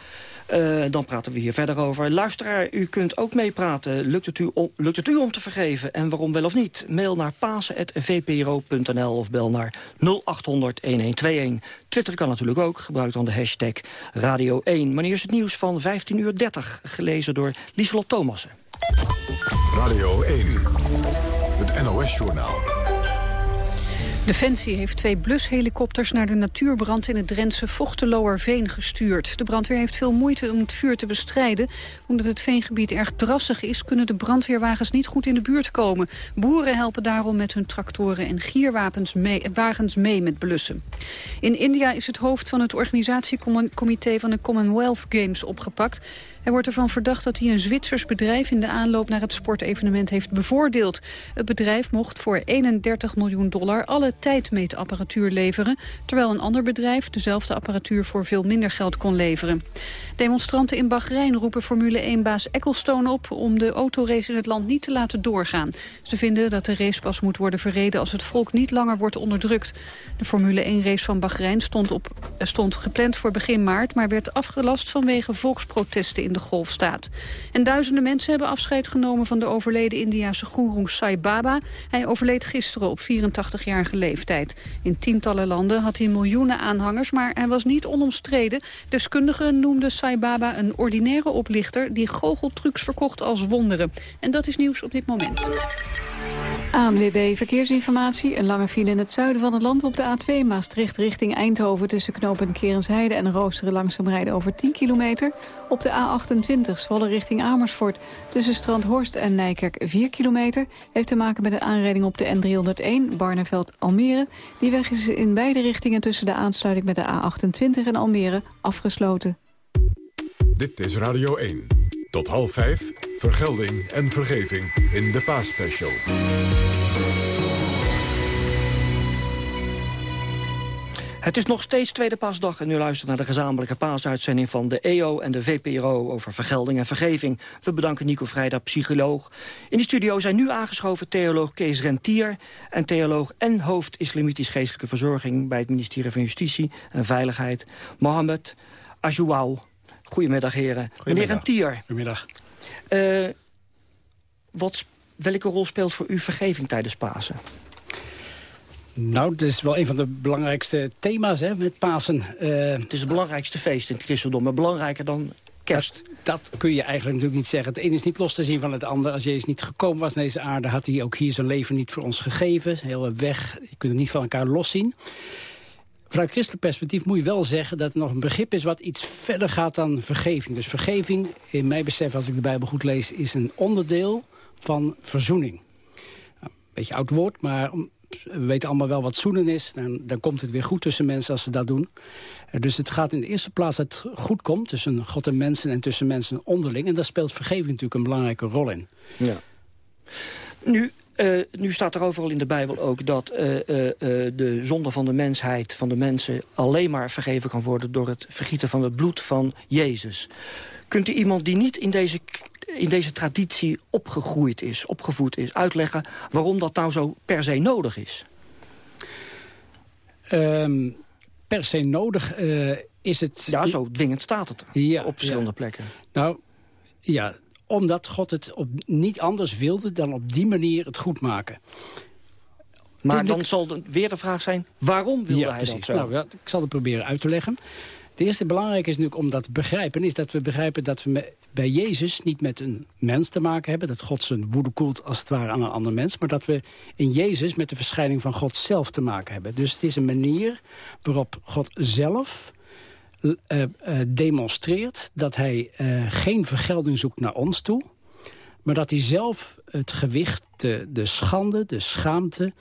Eh, dan praten we hier verder over. Luisteraar, u kunt ook meepraten. Lukt, het u om, lukt het u om te vergeven en waarom wel of niet? Mail naar pasen.vpro.nl of bel naar 0800-1121. Twitter kan natuurlijk ook. Gebruik dan de hashtag Radio 1. Maar is het nieuws van 15.30 uur, gelezen door Lieselot Thomassen. Radio 1, het NOS-journaal. Defensie heeft twee blushelikopters naar de natuurbrand in het Drentse Vochteloerveen gestuurd. De brandweer heeft veel moeite om het vuur te bestrijden. Omdat het veengebied erg drassig is, kunnen de brandweerwagens niet goed in de buurt komen. Boeren helpen daarom met hun tractoren en gierwagens mee, mee met blussen. In India is het hoofd van het organisatiecomité van de Commonwealth Games opgepakt. Hij wordt ervan verdacht dat hij een Zwitsers bedrijf in de aanloop naar het sportevenement heeft bevoordeeld. Het bedrijf mocht voor 31 miljoen dollar alle tijdmeetapparatuur leveren, terwijl een ander bedrijf dezelfde apparatuur voor veel minder geld kon leveren. Demonstranten in Bahrein roepen Formule 1-baas Ecclestone op om de autorace in het land niet te laten doorgaan. Ze vinden dat de race pas moet worden verreden als het volk niet langer wordt onderdrukt. De Formule 1-race van Bahrein stond, op, stond gepland voor begin maart... maar werd afgelast vanwege volksprotesten in de golfstaat. En duizenden mensen hebben afscheid genomen van de overleden Indiase goeroe Sai Baba. Hij overleed gisteren op 84-jarige leeftijd. In tientallen landen had hij miljoenen aanhangers, maar hij was niet onomstreden. Deskundigen noemden Sai Baba een ordinaire oplichter... die goocheltrucs verkocht als wonderen. En dat is nieuws op dit moment. ANWB Verkeersinformatie. Een lange file in het zuiden van het land op de A2 Maastricht richting Eindhoven... tussen knopen Kerensheide en Roosteren langzaam rijden over 10 kilometer. Op de A28 Zwolle richting Amersfoort tussen Strandhorst en Nijkerk 4 kilometer. Heeft te maken met een aanrijding op de N301 Barneveld-Almere. Die weg is in beide richtingen tussen de aansluiting met de A28 en Almere afgesloten. Dit is Radio 1. Tot half vijf, vergelding en vergeving in de Paasspecial. Het is nog steeds tweede paasdag en u luistert naar de gezamenlijke paasuitzending van de EO en de VPRO over vergelding en vergeving. We bedanken Nico Vrijda, psycholoog. In de studio zijn nu aangeschoven theoloog Kees Rentier en theoloog en hoofd Islamitisch Geestelijke Verzorging bij het ministerie van Justitie en Veiligheid, Mohammed Ajouau. Goedemiddag heren. Meneer Rentier. Goedemiddag. Uh, wat, welke rol speelt voor u vergeving tijdens Pasen? Nou, dat is wel een van de belangrijkste thema's hè, met Pasen. Uh, het is het belangrijkste feest in het christendom, maar belangrijker dan kerst. Dat, dat, kun je eigenlijk natuurlijk niet zeggen. Het een is niet los te zien van het ander. Als Jezus niet gekomen was naar deze aarde, had hij ook hier zijn leven niet voor ons gegeven. Hele weg, je kunt het niet van elkaar loszien. Vanuit christelijk perspectief moet je wel zeggen dat er nog een begrip is... wat iets verder gaat dan vergeving. Dus vergeving, in mijn besef als ik de Bijbel goed lees... is een onderdeel van verzoening. Een beetje oud woord, maar we weten allemaal wel wat zoenen is. Dan, dan komt het weer goed tussen mensen als ze dat doen. Dus het gaat in de eerste plaats dat het goed komt... tussen God en mensen en tussen mensen onderling. En daar speelt vergeving natuurlijk een belangrijke rol in. Ja. Nu, uh, nu staat er overal in de Bijbel ook dat uh, uh, de zonde van de mensheid, van de mensen... alleen maar vergeven kan worden door het vergieten van het bloed van Jezus. Kunt u iemand die niet in deze, in deze traditie opgegroeid is, opgevoed is... uitleggen waarom dat nou zo per se nodig is? Um, per se nodig is het... Ja, zo dwingend staat het ja, op verschillende ja. plekken. Nou, ja, omdat God het op niet anders wilde dan op die manier het goed maken. Maar dan zal de, weer de vraag zijn, waarom wilde ja, hij precies. dat zo? Nou, ja, ik zal het proberen uit te leggen. Het eerste belangrijke is natuurlijk om dat te begrijpen... is dat we begrijpen dat we bij Jezus niet met een mens te maken hebben... dat God zijn woede koelt als het ware aan een ander mens... maar dat we in Jezus met de verschijning van God zelf te maken hebben. Dus het is een manier waarop God zelf uh, uh, demonstreert dat hij uh, geen vergelding zoekt naar ons toe... maar dat hij zelf het gewicht, de, de schande, de schaamte...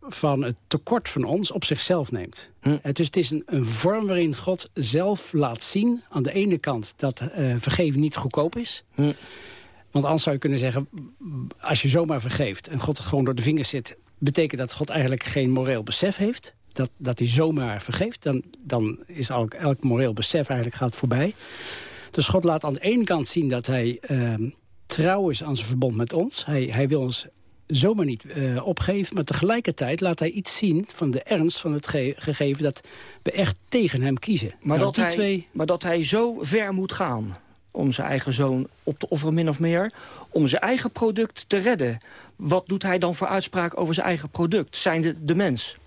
van het tekort van ons op zichzelf neemt. Hm. Dus het is een, een, vorm waarin God zelf laat zien... aan de ene kant dat vergeven niet goedkoop is... Hm. Want anders zou je kunnen zeggen, als je zomaar vergeeft... en God gewoon door de vingers zit... betekent dat God eigenlijk geen moreel besef heeft dat, dat hij zomaar vergeeft... dan, dan is elk, elk moreel besef eigenlijk gaat voorbij. Dus God laat aan de ene kant zien dat hij uh, trouw is aan zijn verbond met ons. Hij, hij wil ons zomaar niet uh, opgeven. Maar tegelijkertijd laat hij iets zien van de ernst van het ge gegeven... dat we echt tegen hem kiezen. Maar, nou, dat hij, twee... maar dat hij zo ver moet gaan om zijn eigen zoon op te offeren, min of meer... om zijn eigen product te redden. Wat doet hij dan voor uitspraak over zijn eigen product? Zijn de, de mens?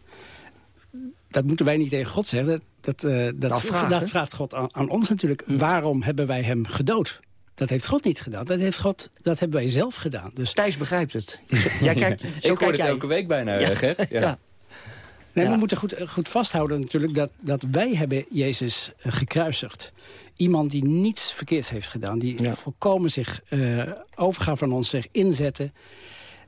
Dat moeten wij niet tegen God zeggen. Dat, uh, dat, dat, vragen. dat vraagt God aan, aan ons natuurlijk. Hm. Waarom hebben wij hem gedood? Dat heeft God niet gedaan. Dat, heeft God, dat hebben wij zelf gedaan. Dus... Thijs begrijpt het. jij kijkt, zo Ik hoor het jij. elke week bijna ja. weg, hè? Ja. ja. Nee, ja. We moeten goed, goed vasthouden natuurlijk dat, dat wij hebben Jezus uh, gekruisigd. Iemand die niets verkeerds heeft gedaan. Die ja. volkomen zich uh, overgaf van ons, zich inzette.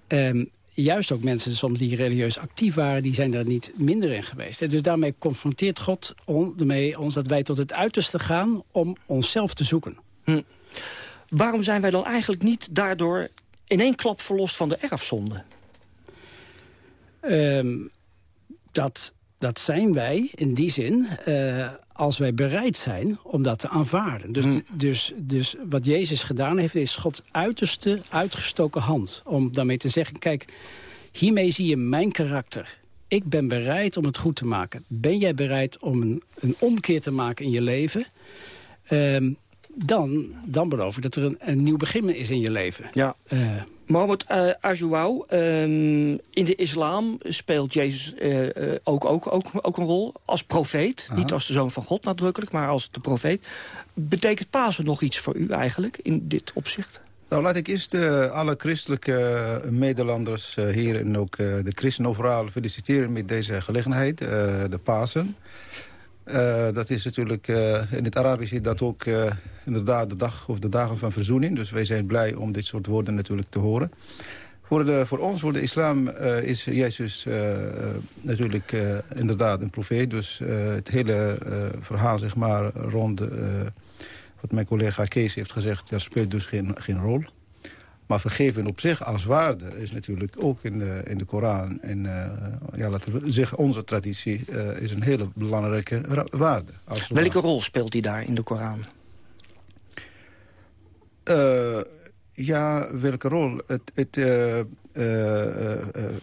Um, juist ook mensen soms die religieus actief waren... die zijn er niet minder in geweest. Dus daarmee confronteert God on, ermee ons dat wij tot het uiterste gaan... om onszelf te zoeken. Hm. Waarom zijn wij dan eigenlijk niet daardoor in één klap verlost van de erfzonde? Ehm, dat, dat zijn wij in die zin uh, als wij bereid zijn om dat te aanvaarden. Dus, Hmm. dus, dus wat Jezus gedaan heeft is Gods uiterste uitgestoken hand. Om daarmee te zeggen, kijk, hiermee zie je mijn karakter. Ik ben bereid om het goed te maken. Ben jij bereid om een, een omkeer te maken in je leven? Ehm, dan, dan beloof ik dat er een, een nieuw begin is in je leven. Ja. Eh, Mohammed uh, Ajouau, in de islam speelt Jezus uh, uh, ook, ook, ook, ook een rol als profeet. Aha. Niet als de zoon van God nadrukkelijk, maar als de profeet. Betekent Pasen nog iets voor u eigenlijk in dit opzicht? Nou, laat ik eerst uh, alle christelijke Nederlanders uh, hier en ook uh, de christenen overal feliciteren met deze gelegenheid, de Pasen. Dat is natuurlijk, in het Arabisch is dat ook inderdaad de dag of de dagen van verzoening. Dus wij zijn blij om dit soort woorden natuurlijk te horen. Voor, de, voor ons, voor de islam, is Jezus natuurlijk inderdaad een profeet. Dus het hele verhaal zeg maar rond wat mijn collega Kees heeft gezegd, daar speelt dus geen, geen rol. Maar vergeven op zich als waarde is natuurlijk ook in de, in de Koran. En uh, ja, laten we zeggen, onze traditie uh, is een hele belangrijke waarde. Welke rol speelt hij daar in de Koran? Uh, ja, welke rol? Het, het,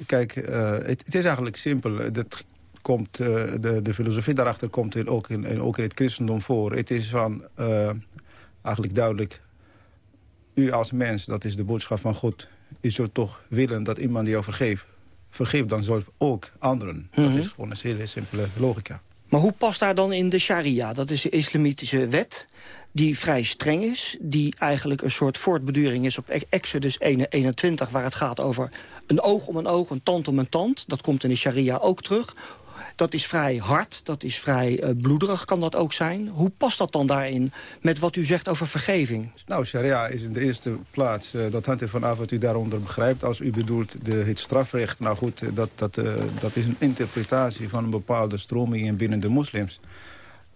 kijk, het, het, is eigenlijk simpel. Dat komt, de, de filosofie daarachter komt in, ook, in, ook in het christendom voor. Het is van eigenlijk duidelijk... u als mens, dat is de boodschap van God... u zult toch willen dat iemand jou vergeeft. Vergeef dan zelf ook anderen. Mm -hmm. Dat is gewoon een hele simpele logica. Maar hoe past daar dan in de sharia? Dat is de islamitische wet die vrij streng is. Die eigenlijk een soort voortbeduring is op Exodus 21... waar het gaat over een oog om een oog, een tand om een tand. Dat komt in de sharia ook terug. Dat is vrij hard, dat is vrij uh, bloederig, kan dat ook zijn. Hoe past dat dan daarin met wat u zegt over vergeving? Nou, sharia is in de eerste plaats, uh, dat hangt ervan af wat u daaronder begrijpt. Als u bedoelt de, het strafrecht, nou goed, dat, dat, uh, dat is een interpretatie van een bepaalde stroming binnen de moslims.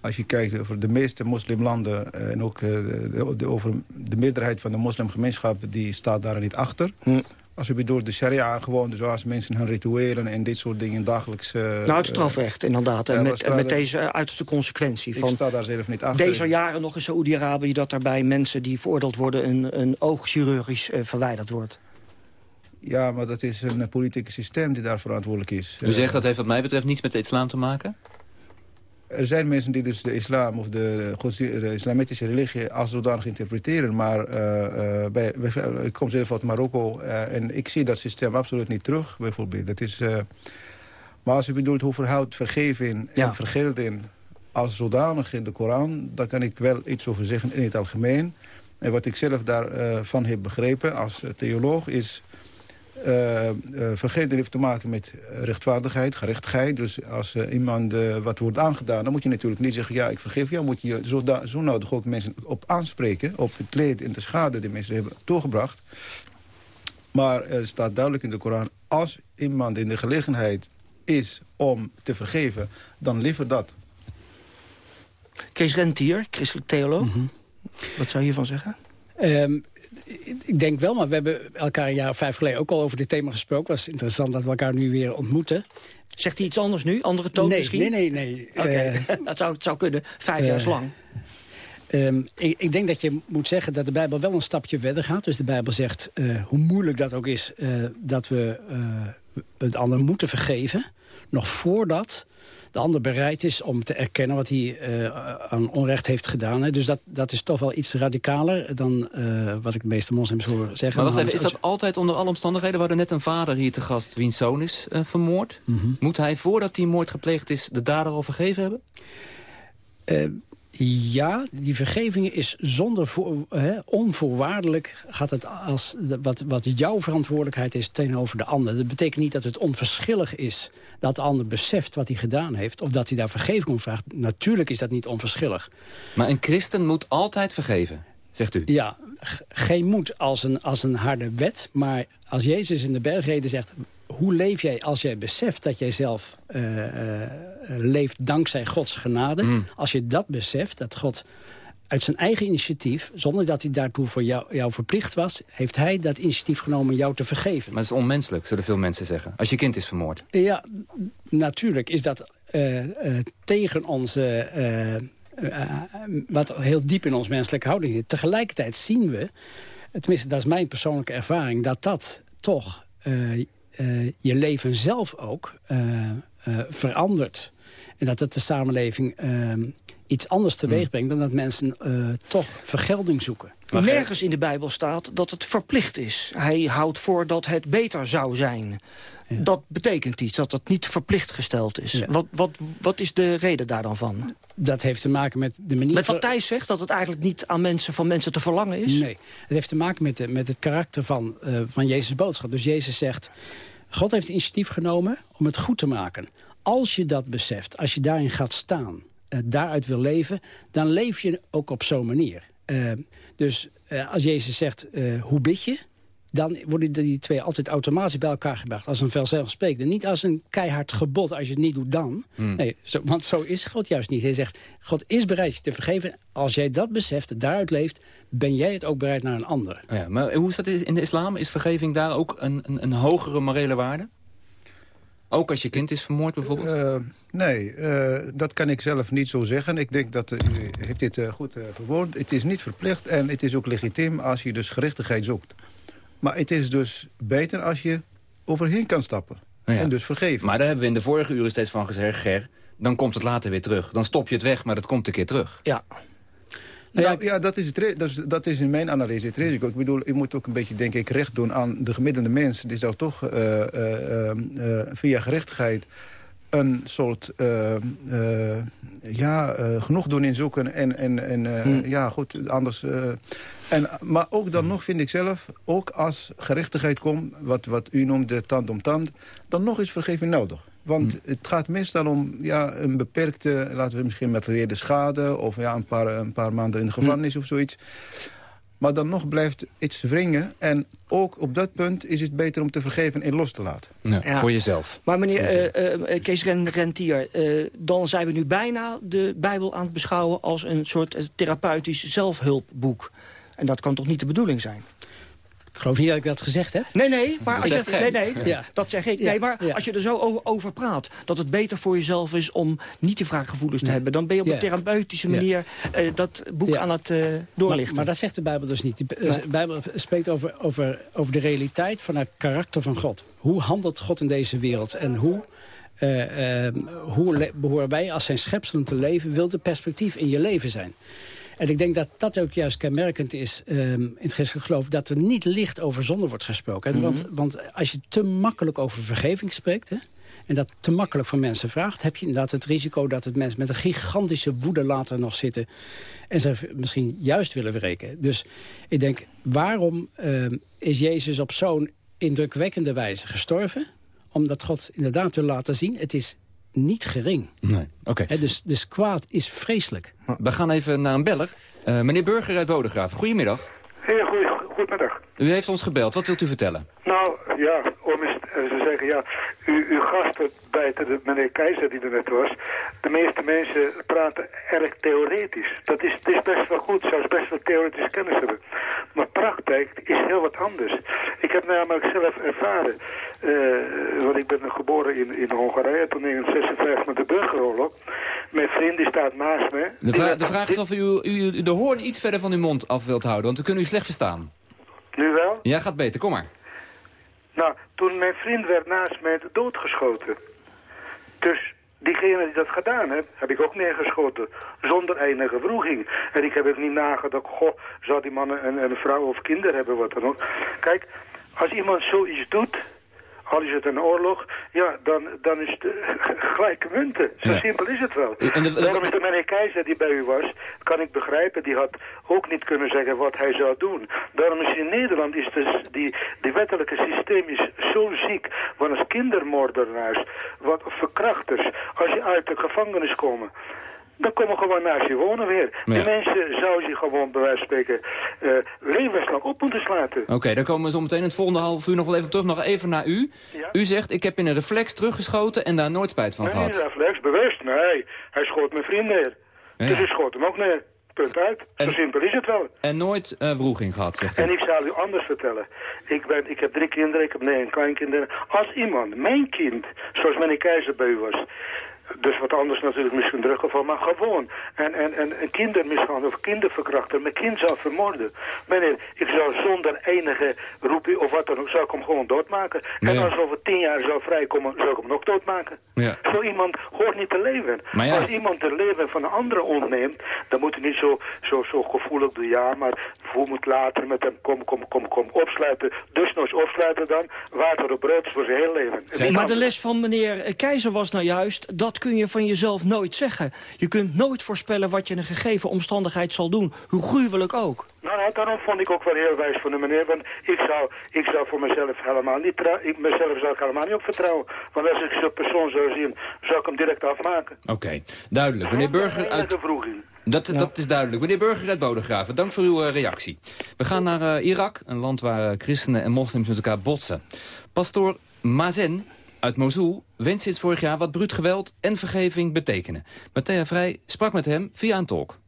Als je kijkt over de meeste moslimlanden en ook de, de, over de meerderheid van de moslimgemeenschap, die staat daar niet achter. Hm. Als je bedoelt de sharia gewoon, dus zoals mensen hun rituelen en dit soort dingen dagelijks... Uh, nou, het strafrecht inderdaad, en met, met deze uiterste consequentie. Ik van sta daar zelf niet achter. Deze jaren nog in Saoedi-Arabië dat daarbij mensen die veroordeeld worden... een, een oog chirurgisch uh, verwijderd wordt. Ja, maar dat is een politiek systeem die daar verantwoordelijk is. U zegt dat heeft wat mij betreft niets met de islam te maken? Er zijn mensen die dus de islam of de, de islamitische religie als zodanig interpreteren. Maar uh, uh, bij, ik kom zelf uit Marokko uh, en ik zie dat systeem absoluut niet terug, bijvoorbeeld. Dat is, maar als u bedoelt hoe verhoudt vergeving ja. en vergelding als zodanig in de Koran... dan kan ik wel iets over zeggen in het algemeen. En wat ik zelf daarvan heb begrepen als theoloog is... Uh, uh, vergeten heeft te maken met rechtvaardigheid, gerechtigheid. Dus als uh, iemand wat wordt aangedaan, dan moet je natuurlijk niet zeggen... ja, ik vergeef jou, moet je zo, zo nodig ook mensen op aanspreken... op het leed en de schade die mensen hebben toegebracht. Maar er staat duidelijk in de Koran... als iemand in de gelegenheid is om te vergeven, dan liever dat. Kees Rentier, christelijk theoloog. Mm -hmm. Wat zou je hiervan zeggen? Um, ik denk wel, maar we hebben elkaar een jaar of vijf geleden ook al over dit thema gesproken. Het was interessant dat we elkaar nu weer ontmoeten. Zegt hij iets anders nu? Andere toon nee, misschien? Nee, nee, nee. Oké, okay. uh, dat, zou, het zou kunnen. Vijf uh, jaar lang. Um, ik, ik, denk dat je moet zeggen dat de Bijbel wel een stapje verder gaat. Dus de Bijbel zegt, uh, hoe moeilijk dat ook is... dat we het ander moeten vergeven. Nog voordat de ander bereid is om te erkennen wat hij uh, aan onrecht heeft gedaan. Hè. Dus dat, dat is toch wel iets radicaler dan uh, wat ik de meeste moslims hoor zeggen. Maar wacht even, is dat altijd onder alle omstandigheden? We hadden net een vader hier te gast wiens zoon is uh, vermoord. Mm -hmm. Moet hij voordat die moord gepleegd is de dader al vergeven hebben? Ja, die vergeving is zonder voor, hè, onvoorwaardelijk gaat het als wat, wat jouw verantwoordelijkheid is tegenover de ander. Dat betekent niet dat het onverschillig is dat de ander beseft wat hij gedaan heeft of dat hij daar vergeving om vraagt. Natuurlijk is dat niet onverschillig. Maar een christen moet altijd vergeven, zegt u? Ja, geen moed als een, als een harde wet, maar als Jezus in de bergreden zegt hoe leef jij als jij beseft dat jij zelf uh, uh, leeft dankzij Gods genade? Mm. Als je dat beseft, dat God uit zijn eigen initiatief, zonder dat hij daartoe voor jou, jou verplicht was... heeft hij dat initiatief genomen jou te vergeven. Maar het is onmenselijk, zullen veel mensen zeggen. Als je kind is vermoord. Ja, natuurlijk is dat uh, uh, tegen onze... Uh, wat heel diep in ons menselijke houding zit. Tegelijkertijd zien we, tenminste dat is mijn persoonlijke ervaring... dat dat toch je leven zelf ook verandert. En dat het de samenleving ehm, iets anders teweeg hmm. brengt... dan dat mensen uh, toch vergelding zoeken. Nergens in de Bijbel staat dat het verplicht is. Hij houdt voor dat het beter zou zijn. Dat betekent iets, dat het niet verplicht gesteld is. Wat, wat, wat is de reden daar dan van? Dat heeft te maken met de manier... Met wat Thijs zegt, dat het eigenlijk niet aan mensen, van mensen te verlangen is? Nee, het heeft te maken met, de, met het karakter van, uh, van Jezus' boodschap. Dus Jezus zegt, God heeft initiatief genomen om het goed te maken. Als je dat beseft, als je daarin gaat staan uh, daaruit wil leven... dan leef je ook op zo'n manier. Uh, dus als Jezus zegt, hoe bid je? Dan worden die twee altijd automatisch bij elkaar gebracht. Als een vanzelfsprekende. Niet als een keihard gebod. Als je het niet doet, dan. Hmm. Nee, zo, want zo is God juist niet. Hij zegt, God is bereid je te vergeven. Als jij dat beseft, daaruit leeft... ben jij het ook bereid naar een ander. Oh ja, maar hoe is dat in de islam? Is vergeving daar ook een, een, een hogere morele waarde? Ook als je kind is vermoord bijvoorbeeld? Uh, nee, uh, dat kan ik zelf niet zo zeggen. Ik denk dat u heeft dit uh, goed verwoord. Het is niet verplicht en het is ook legitiem als je dus gerechtigheid zoekt. Maar het is dus beter als je overheen kan stappen. Ja. En dus vergeven. Maar daar hebben we in de vorige uren steeds van gezegd, Ger... dan komt het later weer terug. Dan stop je het weg, maar dat komt een keer terug. Ja. Nou, ja, dat is, het, dat, is, dat is in mijn analyse het risico. Ik bedoel, je moet ook een beetje, denk ik, recht doen aan de gemiddelde mens. Die zou toch uh, uh, uh, via gerechtigheid een soort ja, genoeg doen in zoeken. En, en, en hmm. ja, goed, anders... en, maar ook dan nog vind ik zelf, ook als gerechtigheid komt... wat, wat u noemde tand om tand, dan nog is vergeving nodig. Want hm. het gaat meestal om ja, een beperkte, laten we misschien materiële schade... of ja, een, paar, een paar maanden in de gevangenis of zoiets. Maar dan nog blijft iets wringen. En ook op dat punt is het beter om te vergeven en los te laten. Ja, Voor jezelf. Maar meneer uh, Kees Rentier, uh, dan zijn we nu bijna de Bijbel aan het beschouwen... als een soort therapeutisch zelfhulpboek. En dat kan toch niet de bedoeling zijn? Ik geloof niet dat ik dat gezegd heb. Nee, nee, maar als je, nee, nee, ja. dat zeg ik. Nee, maar als je er zo over praat, dat het beter voor jezelf is om niet te wraakgevoelens te hebben, dan ben je op een therapeutische manier uh, dat boek aan het uh, doorlichten. Maar, maar, dat zegt de Bijbel dus niet. De Bijbel spreekt over, over, over de realiteit van het karakter van God. Hoe handelt God in deze wereld en hoe... Uh, hoe behoren wij als zijn schepselen te leven... wil de perspectief in je leven zijn. En ik denk dat dat ook juist kenmerkend is um, in het christelijk geloof... dat er niet licht over zonde wordt gesproken. Mhm. want, want als je te makkelijk over vergeving spreekt... Hè, en dat te makkelijk van mensen vraagt... heb je inderdaad het risico dat het mensen met een gigantische woede later nog zitten... en ze misschien juist willen wreken. Dus ik denk, waarom um, is Jezus op zo'n indrukwekkende wijze gestorven? Omdat God inderdaad wil laten zien... het is niet gering. Nee, oké. dus, dus kwaad is vreselijk. We gaan even naar een beller. Uh, meneer Burger uit Bodegraven, goedemiddag. Heel goedemiddag. U heeft ons gebeld, wat wilt u vertellen? Nou, ja, om eens te zeggen, ja, u, uw gasten bij de, meneer Keizer die er net was, de meeste mensen praten erg theoretisch. Dat is, het is best wel goed, zelfs best wel theoretisch kennis hebben. Maar praktijk is heel wat anders. Ik heb namelijk zelf ervaren, uh, want ik ben geboren in, in Hongarije toen in 1956 met de burgeroorlog. Mijn vriend die staat naast me. De, de vraag is of u, u, u de hoorn iets verder van uw mond af wilt houden, want we kunnen u slecht verstaan. Nu wel? Ja, gaat beter, kom maar. Nou, toen mijn vriend werd naast mij doodgeschoten. Dus diegene die dat gedaan heeft, heb ik ook neergeschoten. Zonder enige vroeging. En ik heb ook niet nagedacht, goh, zou die man een, een vrouw of kinderen hebben, wat dan ook. Kijk, als iemand zoiets doet, al is het een oorlog, ja, dan, dan is het gelijke munten. Zo simpel is het wel. Daarom is de meneer Keizer die bij u was, kan ik begrijpen, die had ook niet kunnen zeggen wat hij zou doen. Daarom is in Nederland is dus die, die wettelijke systeem is zo ziek. Want als kindermoordenaars, wat verkrachters, als je uit de gevangenis komen dan komen gewoon naast je wonen weer. De mensen zouden je gewoon bij wijze van spreken uh, levenslang op moeten sluiten. Oké, dan komen we zo meteen in het volgende half uur nog wel even terug. Nog even naar u. U zegt, ik heb in een reflex teruggeschoten en daar nooit spijt van nee, gehad. Nee, reflex, bewust. Nee, hij schoot mijn vriend neer. Dus ik schoot hem ook neer. Punt uit. Zo simpel is het wel. En nooit uh, wroeging gehad, zegt u? En ik zal u anders vertellen. Ik, ben, ik heb drie kinderen, ik heb negen kleinkinderen. Als iemand, mijn kind, zoals meneer Keizer bij was... Dus wat anders natuurlijk misschien drukgeval, maar gewoon. En, en, en een kindermishandel of kinderverkrachter mijn kind zou vermoorden. Meneer, ik zou zonder enige roepie of wat dan ook, zou ik hem gewoon doodmaken. En als over tien jaar zou vrijkomen, zou ik hem nog doodmaken. Ja. Zo iemand hoort niet te leven. Maar ja. Als iemand het leven van een andere ontneemt, dan moet hij niet zo, zo, zo gevoelig doen. Ja, maar voel moet later met hem, kom, kom, kom, kom, opsluiten. Dus nog eens opsluiten dan, water op brood voor zijn heel leven. Maar de les van meneer Keizer was nou juist, dat kun je van jezelf nooit zeggen. Je kunt nooit voorspellen wat je in een gegeven omstandigheid zal doen. Hoe gruwelijk ook. Nou, nou, daarom vond ik ook wel heel wijs van de meneer. Want ik zou, ik zou voor mezelf helemaal niet ik, mezelf zou ik helemaal niet op vertrouwen. Want als ik zo'n persoon zou zien, zou ik hem direct afmaken. Oké, duidelijk. Meneer Burger uit... Dat, dat is duidelijk. Meneer Burger uit Bodegraven, dank voor uw uh, reactie. We gaan naar uh, Irak, een land waar uh, christenen en moslims met elkaar botsen. Pastoor Mazen uit Mosul wenst sinds vorig jaar wat bruut geweld en vergeving betekenen. Matthea Vrij sprak met hem via een tolk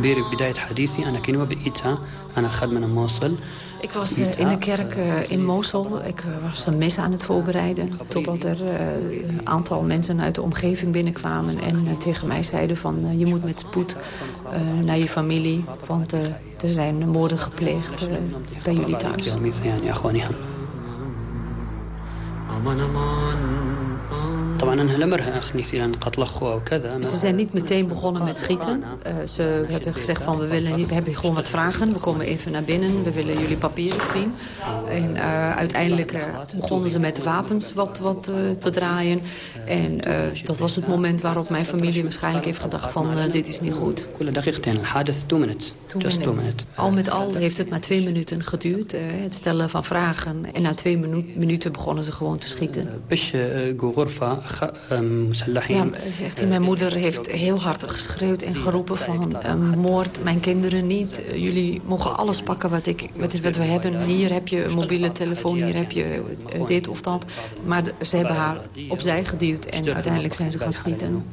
أنا بداية حديثي أنا كنوة بإيتا أنا خادم موصل Ik was uh, in een kerk uh, in Mosul. Ik uh, was een mis aan het voorbereiden. Totdat er een aantal mensen uit de omgeving binnenkwamen. En tegen mij zeiden van je moet met spoed naar je familie. Want er zijn moorden gepleegd bij jullie thuis. Ze zijn niet meteen begonnen met schieten. Uh, ze hebben gezegd van we, willen, we hebben gewoon wat vragen. We komen even naar binnen. We willen jullie papieren zien. En uh, uiteindelijk uh, begonnen ze met wapens wat, wat te draaien. En dat was het moment waarop mijn familie waarschijnlijk heeft gedacht van dit is niet goed. Al met al heeft het maar twee minuten geduurd. het stellen van vragen. En na twee minu minuten begonnen ze gewoon te schieten. Ja, zegt hij, mijn moeder heeft heel hard geschreeuwd en geroepen van moord mijn kinderen niet. jullie mogen alles pakken wat, ik, wat, wat we hebben. Hier heb je een mobiele telefoon, hier heb je dit of dat. Maar ze hebben haar opzij geduwd en uiteindelijk zijn ze gaan schieten.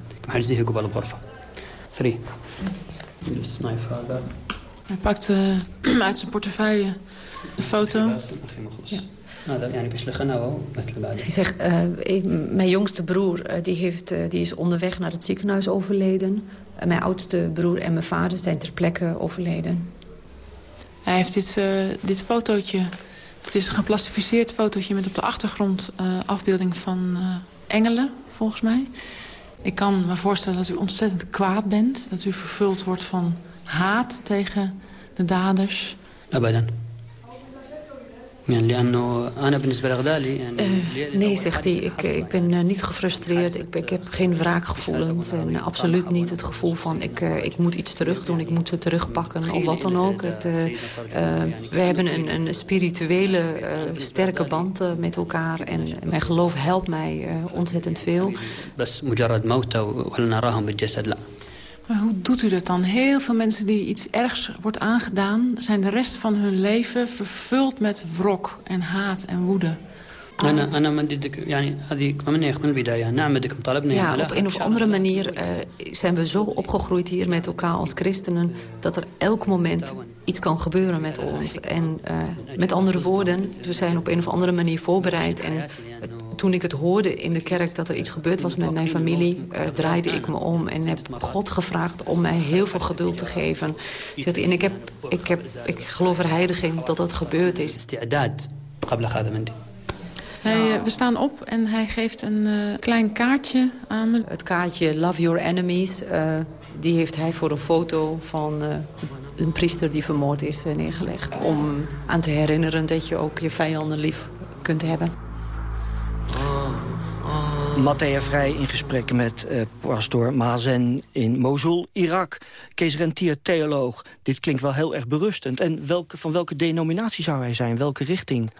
My father. Hij pakte uit zijn portefeuille de foto. Ja. Hij zegt, uh, ik, mijn jongste broer uh, die heeft, uh, die is onderweg naar het ziekenhuis overleden. mijn oudste broer en mijn vader zijn ter plekke overleden. Hij heeft dit, dit fotootje... Het is een geplastificeerd fotootje met op de achtergrond afbeelding van engelen, volgens mij. Ik kan me voorstellen dat u ontzettend kwaad bent. Dat u vervuld wordt van haat tegen de daders. Abadan. Uh, nee, zegt hij, ik, ik ben uh, niet gefrustreerd. Ik, ik heb geen wraakgevoelens. En uh, absoluut niet het gevoel van ik, ik moet iets terug doen. Ik moet ze terugpakken of wat dan ook. Het, we hebben een, een spirituele sterke band met elkaar. En mijn geloof helpt mij ontzettend veel. Maar hoe doet u dat dan? Heel veel mensen die iets ergs wordt aangedaan... zijn de rest van hun leven vervuld met wrok en haat en woede. Ja, op een of andere manier uh, zijn we zo opgegroeid hier met elkaar als christenen... dat er elk moment iets kan gebeuren met ons. En uh, met andere woorden, we zijn op een of andere manier voorbereid. En toen ik het hoorde in de kerk dat er iets gebeurd was met mijn familie... Uh, draaide ik me om en heb God gevraagd om mij heel veel geduld te geven. En ik, heb, ik, heb, ik geloof er heilig in dat dat gebeurd is. Hij, uh, we staan op en hij geeft een uh, klein kaartje aan me. Het kaartje Love Your Enemies, uh, die heeft hij voor een foto van een priester die vermoord is neergelegd. Om aan te herinneren dat je ook je vijanden lief kunt hebben. Matthea Vrij in gesprek met uh, pastoor Mazen in Mosul, Irak. Kees Rentier, theoloog. Dit klinkt wel heel erg berustend. En welke, van welke denominatie zou hij zijn? Welke richting?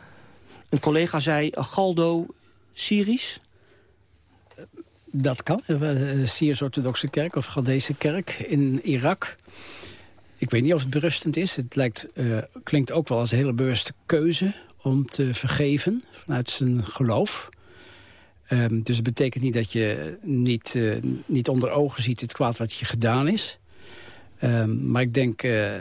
Een collega zei uh, Galdo Syrisch? Dat kan. Uh, Syrisch-orthodoxe kerk of Galdese kerk in Irak. Ik weet niet of het berustend is. Het lijkt, klinkt ook wel als een hele bewuste keuze om te vergeven vanuit zijn geloof. Ehm, dus het betekent niet dat je niet, uh, niet onder ogen ziet het kwaad wat je gedaan is. Um, maar ik denk, uh,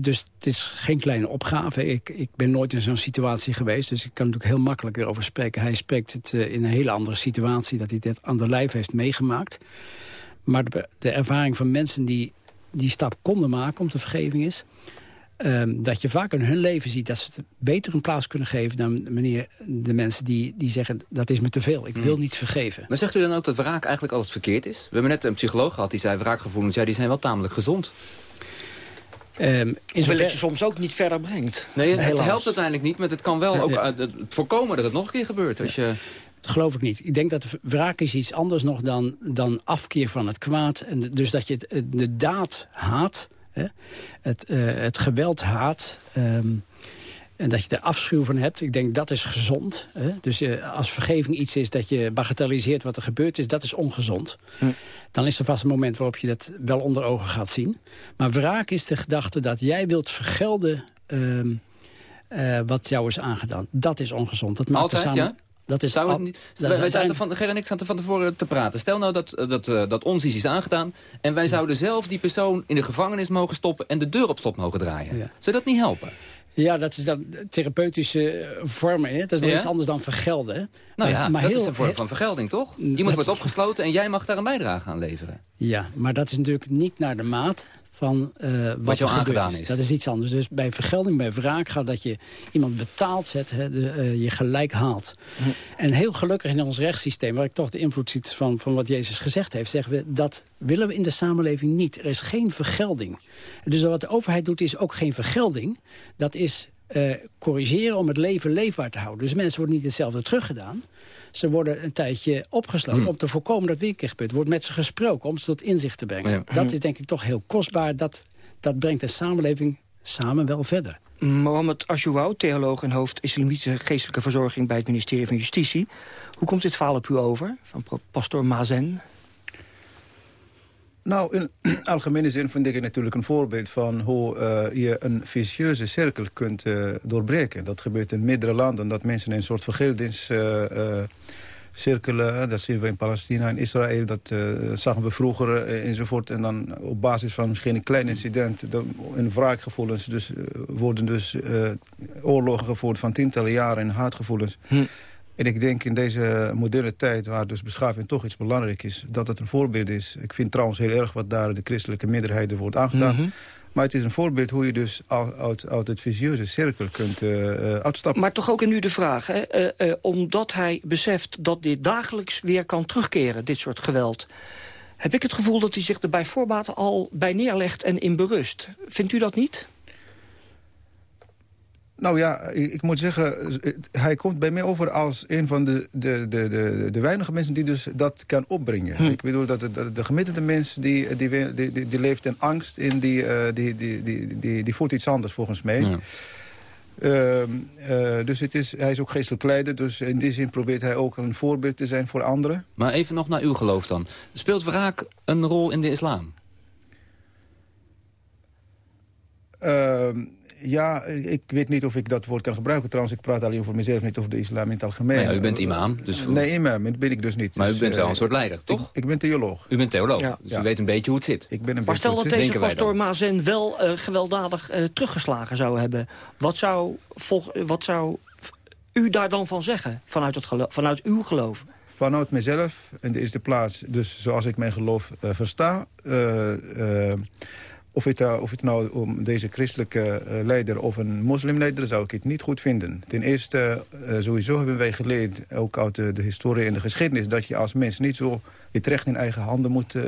dus het is geen kleine opgave. Ik, ik ben nooit in zo'n situatie geweest, dus ik kan natuurlijk heel makkelijk erover spreken. Hij spreekt het in een hele andere situatie, dat hij dit aan de lijf heeft meegemaakt. Maar de, de ervaring van mensen die die stap konden maken om te vergeving is... Um, dat je vaak in hun leven ziet dat ze het beter een plaats kunnen geven... dan meneer, de mensen die, die zeggen, dat is me te veel, ik wil hmm. niet vergeven. Maar zegt u dan ook dat wraak eigenlijk altijd verkeerd is? We hebben net een psycholoog gehad die zei wraakgevoelens... ja, die zijn wel tamelijk gezond. Um, in zover... het je soms ook niet verder brengt. Nee, het, helpt uiteindelijk niet, maar het kan wel ook uh, voorkomen dat het nog een keer gebeurt. Als je... Dat geloof ik niet. Ik denk dat wraak is iets anders nog dan, dan afkeer van het kwaad. En dus dat je het, de daad haat het, uh, het geweld haat. Um, en dat je er afschuw van hebt. Ik denk dat is gezond. Hè? Dus uh, als vergeving iets is dat je bagatelliseert wat er gebeurd is, dat is ongezond. Hm. Dan is er vast een moment waarop je dat wel onder ogen gaat zien. Maar wraak is de gedachte dat jij wilt vergelden uh, uh, wat jou is aangedaan. Dat is ongezond. Dat maakt Altijd, ja? Dat is Zou het niet, wij, wij zaten van, Ger en ik zaten van tevoren te praten. Stel nou dat, dat, uh, dat ons iets is aangedaan... en wij zouden zelf die persoon in de gevangenis mogen stoppen... en de deur op slot mogen draaien. Zou dat niet helpen? Ja, dat is dan therapeutische eh, vormen. Hè? Dat is nog iets anders dan vergelden. Hè? Nou ja, maar dat heel, is een vorm van vergelding, toch? Iemand wordt opgesloten en jij mag daar een bijdrage aan leveren. Ja, maar dat is natuurlijk niet naar de maat van uh, wat, wat er gedaan is. is. Dat is iets anders. Dus bij vergelding, bij wraak gaat dat je iemand betaald zet, hè, de, uh, je gelijk haalt. Hm. En heel gelukkig in ons rechtssysteem, waar ik toch de invloed zie van, van wat Jezus gezegd heeft, zeggen we dat willen we in de samenleving niet. Er is geen vergelding. Dus wat de overheid doet is ook geen vergelding. Dat is uh, corrigeren om het leven leefbaar te houden. Dus mensen worden niet hetzelfde teruggedaan. Ze worden een tijdje opgesloten hmm. om te voorkomen dat weer een keer gebeurt. wordt met ze gesproken om ze tot inzicht te brengen. Dat is denk ik toch heel kostbaar. Dat, dat brengt de samenleving samen wel verder. Mohammed Ashouau, theoloog en hoofd islamitische geestelijke verzorging... bij het ministerie van Justitie. Hoe komt dit verhaal op u over, van pastoor Mazen? Nou, in algemene zin vind ik het natuurlijk een voorbeeld van hoe uh, je een vicieuze cirkel kunt uh, doorbreken. Dat gebeurt in meerdere landen, dat mensen in een soort vergeldingscirkelen... Uh, dat zien we in Palestina en Israël, dat zagen we vroeger enzovoort. En dan op basis van misschien een klein incident, in wraakgevoelens... Dus, worden dus oorlogen gevoerd van tientallen jaren in haatgevoelens... Hm. En ik denk in deze moderne tijd, waar dus beschaving toch iets belangrijk is... dat het een voorbeeld is. Ik vind trouwens heel erg wat daar de christelijke meerderheid wordt aangedaan. Mhm. Maar het is een voorbeeld hoe je dus uit, uit het visieuze cirkel kunt uh, uitstappen. Maar toch ook in nu de vraag, hè? Uh, omdat hij beseft dat dit dagelijks weer kan terugkeren, dit soort geweld... heb ik het gevoel dat hij zich er bij voorbaat al bij neerlegt en in berust. Vindt u dat niet? Nou ja, ik, moet zeggen, hij komt bij mij over als een van de, de, de, de, de weinige mensen die dus dat kan opbrengen. Hm. Ik bedoel, dat de, de gemiddelde mens die, die, die, die, leeft in angst en die, uh, die, die, die, die, die voelt iets anders volgens mij. Ja. Uh, uh, dus het is, hij is ook geestelijk leider, dus in die zin probeert hij ook een voorbeeld te zijn voor anderen. Maar even nog naar uw geloof dan. Speelt wraak een rol in de islam? Uh, ja, ik weet niet of ik dat woord kan gebruiken. Trouwens, ik praat alleen voor mezelf, niet over de islam in het algemeen. Maar u bent imam. Dus nee, imam ben ik dus niet. Maar dus, u bent wel een soort leider, toch? Ik, ik ben theoloog. U bent theoloog, ja. dus u weet een beetje hoe het zit. Ik ben een maar stel dat deze pastoor Mazen wel uh, gewelddadig uh, teruggeslagen zou hebben. Wat zou, volg, wat zou u daar dan van zeggen, vanuit, het geloof, vanuit uw geloof? Vanuit mezelf, in de eerste plaats, dus zoals ik mijn geloof uh, versta... Of het, of het nou om deze christelijke eh, leider of een moslimleider zou ik het niet goed vinden. Ten eerste, uh, sowieso hebben wij geleerd, ook uit de, de, historie en de geschiedenis... dat je als mens niet zo het recht in eigen handen moet, uh,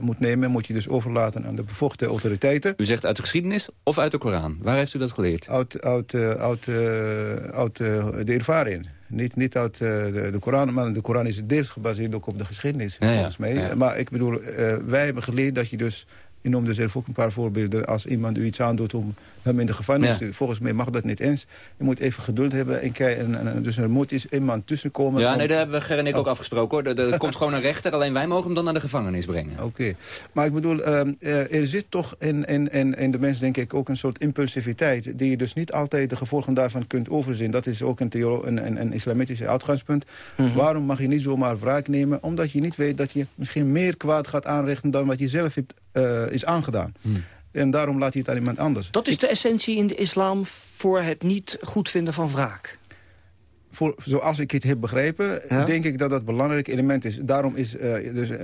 moet nemen. Moet je dus overlaten aan de bevoegde autoriteiten. U zegt uit de geschiedenis of uit de Koran? Waar heeft u dat geleerd? Uit, uit, uit, uit de ervaring. Niet, niet uit de, de, Koran, maar de Koran is deels gebaseerd ook op de geschiedenis, volgens mij. Maar ik bedoel, wij hebben geleerd dat je dus Je noemde zelf ook een paar voorbeelden. Als iemand u iets aandoet om hem in de gevangenis te sturen. Volgens mij mag dat niet eens. Je moet even geduld hebben. En, en, en dus er moet eens iemand tussenkomen. Ja, nee, daar hebben we Ger en ik ook oh. afgesproken. hoor. Er, komt gewoon een rechter. Alleen wij mogen hem dan naar de gevangenis brengen. Oké. Maar ik bedoel, ehm, eh, er zit toch in, in, in, in de mens denk ik ook een soort impulsiviteit... die je dus niet altijd de gevolgen daarvan kunt overzien. Dat is ook een, een, een, een islamitische uitgangspunt. Mhm. Waarom mag je niet zomaar wraak nemen? Omdat je niet weet dat je misschien meer kwaad gaat aanrichten... dan wat je zelf hebt, uh, is aangedaan. Hmm. En daarom laat hij het aan iemand anders. Dat is de essentie in de islam voor het niet goed vinden van wraak. Voor, zoals ik het heb begrepen, denk ik dat dat een belangrijk element is. Daarom is, uh, dus, uh,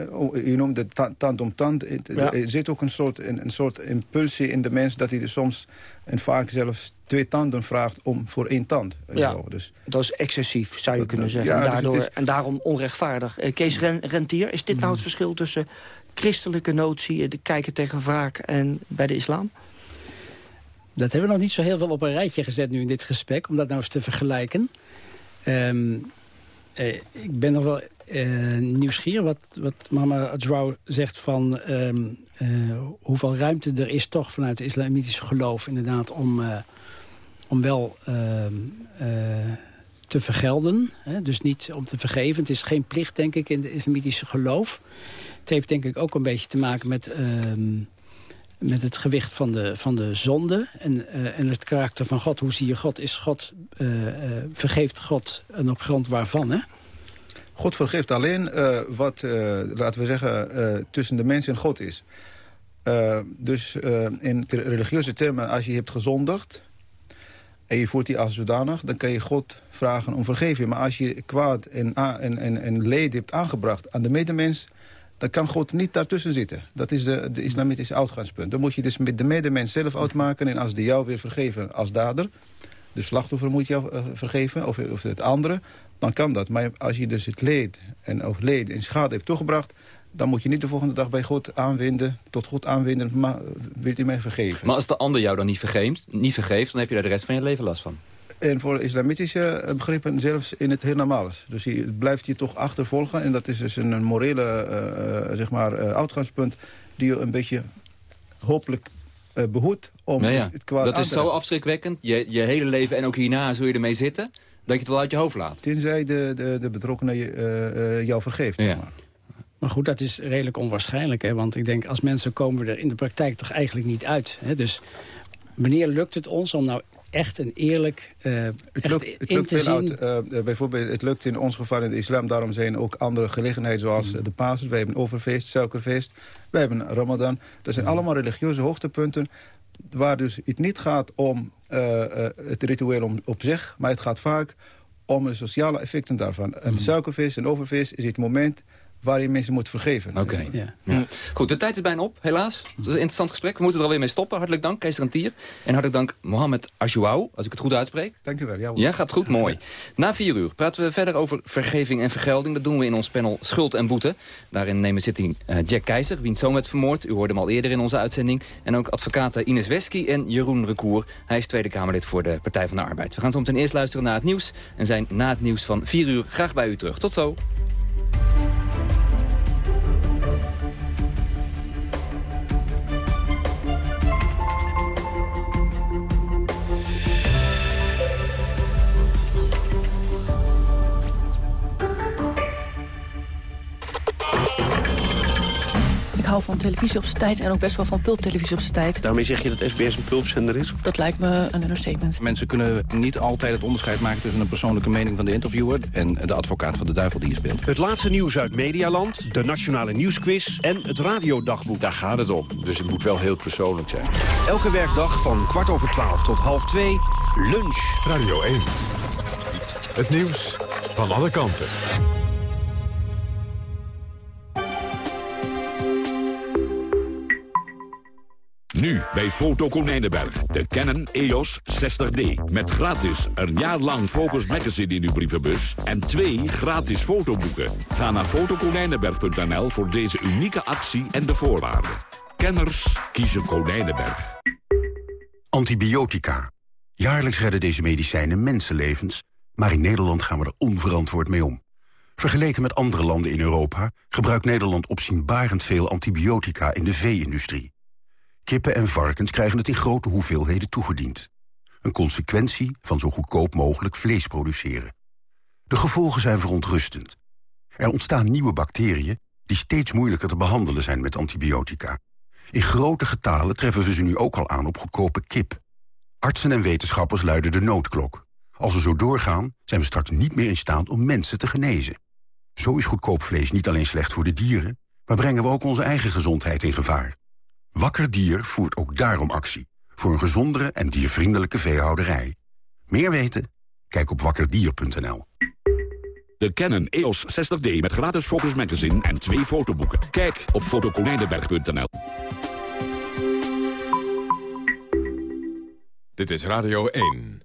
je noemde tand om tand. Er zit ook een soort, een, een, soort impulsie in de mens... dat hij dus soms en vaak zelfs twee tanden vraagt om voor één tand. Ja, dus, dat is excessief, zou je kunnen zeggen. en, dus daardoor, en daarom onrechtvaardig. Kees Rentier, is dit nou het mm. verschil tussen christelijke notie... de kijken tegen wraak en bij de islam? Dat hebben we nog niet zo heel veel op een rijtje gezet nu in dit gesprek... om dat nou eens te vergelijken. Ehm, eh, ik ben nog wel uh, nieuwsgierig wat, wat mama Adjouw zegt van... Ehm, eh, hoeveel ruimte er is toch vanuit het islamitische geloof... inderdaad om, om wel ehm, te vergelden. Hè? Dus niet om te vergeven. Het is geen plicht, denk ik, in het islamitische geloof. Het heeft denk ik ook een beetje te maken met met het gewicht van de, van de zonde en, uh, en het karakter van God. Hoe zie je God? Is God uh, uh, vergeeft God en op grond waarvan, hè? God vergeeft alleen wat, laten we zeggen, tussen de mens en God is. dus in religieuze termen, als je hebt gezondigd... en je voelt die als zodanig, dan kan je God vragen om vergeving. Maar als je kwaad en, en, en, en leed hebt aangebracht aan de medemens dan kan God niet daartussen zitten. Dat is de, de islamitische uitgangspunt. Dan moet je dus met de medemens zelf uitmaken... en als die jou weer vergeven als dader... de slachtoffer moet jou uh, vergeven, of, of het andere... dan kan dat. Maar als je dus het leed en, of en schade hebt toegebracht... dan moet je niet de volgende dag bij God aanwinden, tot God aanwinden... maar wilt u mij vergeven. Maar als de ander jou dan niet vergeeft, niet vergeeft... dan heb je daar de rest van je leven last van. En voor islamitische eh, begrippen zelfs in het hiernamaals. Dus je blijft je toch achtervolgen. En dat is dus een, morele uh, zeg maar, uh, uitgangspunt... die je een beetje hopelijk uh, behoedt om ja, Het, kwaad Dat is zo afschrikwekkend. Je, je hele leven en ook hierna zul je ermee zitten... dat je het wel uit je hoofd laat. Tenzij de, de, de betrokkenen je, jou vergeeft. Ja. maar. Maar goed, dat is redelijk onwaarschijnlijk. Hè? Want ik denk, als mensen komen we er in de praktijk toch eigenlijk niet uit. Hè? Dus wanneer lukt het ons om nou echt een eerlijk uh, het lukt, het lukt veel uit. Uh, bijvoorbeeld, het lukt in ons geval in de islam. Daarom zijn ook andere gelegenheden zoals mm. de Pasen. Wij hebben overfeest, suikerfeest. Wij hebben Ramadan. Dat zijn mm. allemaal religieuze hoogtepunten. Waar dus het niet gaat om uh, het ritueel om, op zich. Maar het gaat vaak om de sociale effecten daarvan. Een mm. suikerfeest, een overfeest is het moment waar je mensen moet vergeven. Oké. Ja. Goed, de tijd is bijna op, helaas. Het is een interessant gesprek. We moeten er alweer mee stoppen. Hartelijk dank, Kees Rantier. En hartelijk dank, Mohamed Ajouau, als ik het goed uitspreek. Dank u wel. Ja, ja gaat goed, mooi. Na vier uur praten we verder over vergeving en vergelding. Dat doen we in ons panel Schuld en Boete. Daarin nemen zitting uh, Jack Keizer, wiens zoon werd vermoord. U hoorde hem al eerder in onze uitzending. En ook advocaten Ines Wesky en Jeroen Recour. Hij is Tweede Kamerlid voor de Partij van de Arbeid. We gaan zo meteen eerst luisteren naar het nieuws. En zijn na het nieuws van vier uur graag bij u terug. Tot zo. Hou van televisie op zijn tijd en ook best wel van pulptelevisie op zijn tijd. Daarmee zeg je dat SBS een pulpzender is? Dat lijkt me een understatement. Mensen kunnen niet altijd het onderscheid maken tussen een persoonlijke mening van de interviewer en de advocaat van de duivel die je speelt. Het laatste nieuws uit Medialand, de Nationale Nieuwsquiz en het Radiodagboek. Daar gaat het om, dus het moet wel heel persoonlijk zijn. Elke werkdag van kwart over twaalf tot half twee, lunch. Radio 1. Het nieuws van alle kanten. Nu bij Foto Konijnenberg. De Canon EOS 60D. Met gratis een jaar lang Focus Magazine in uw brievenbus. En twee gratis fotoboeken. Ga naar fotokonijnenberg.nl voor deze unieke actie en de voorwaarden. Kenners kiezen Konijnenberg. Antibiotica. Jaarlijks redden deze medicijnen mensenlevens. Maar in Nederland gaan we er onverantwoord mee om. Vergeleken met andere landen in Europa... gebruikt Nederland opzienbarend veel antibiotica in de vee-industrie. Kippen en varkens krijgen het in grote hoeveelheden toegediend. Een consequentie van zo goedkoop mogelijk vlees produceren. De gevolgen zijn verontrustend. Er ontstaan nieuwe bacteriën die steeds moeilijker te behandelen zijn met antibiotica. In grote getalen treffen we ze nu ook al aan op goedkope kip. Artsen en wetenschappers luiden de noodklok. Als we zo doorgaan, zijn we straks niet meer in staat om mensen te genezen. Zo is goedkoop vlees niet alleen slecht voor de dieren... maar brengen we ook onze eigen gezondheid in gevaar. Wakker Dier voert ook daarom actie. Voor een gezondere en diervriendelijke veehouderij. Meer weten? Kijk op wakkerdier.nl. De Canon EOS 60D met gratis Focus Magazine en twee fotoboeken. Kijk op fotoconijnenberg.nl. Dit is Radio 1.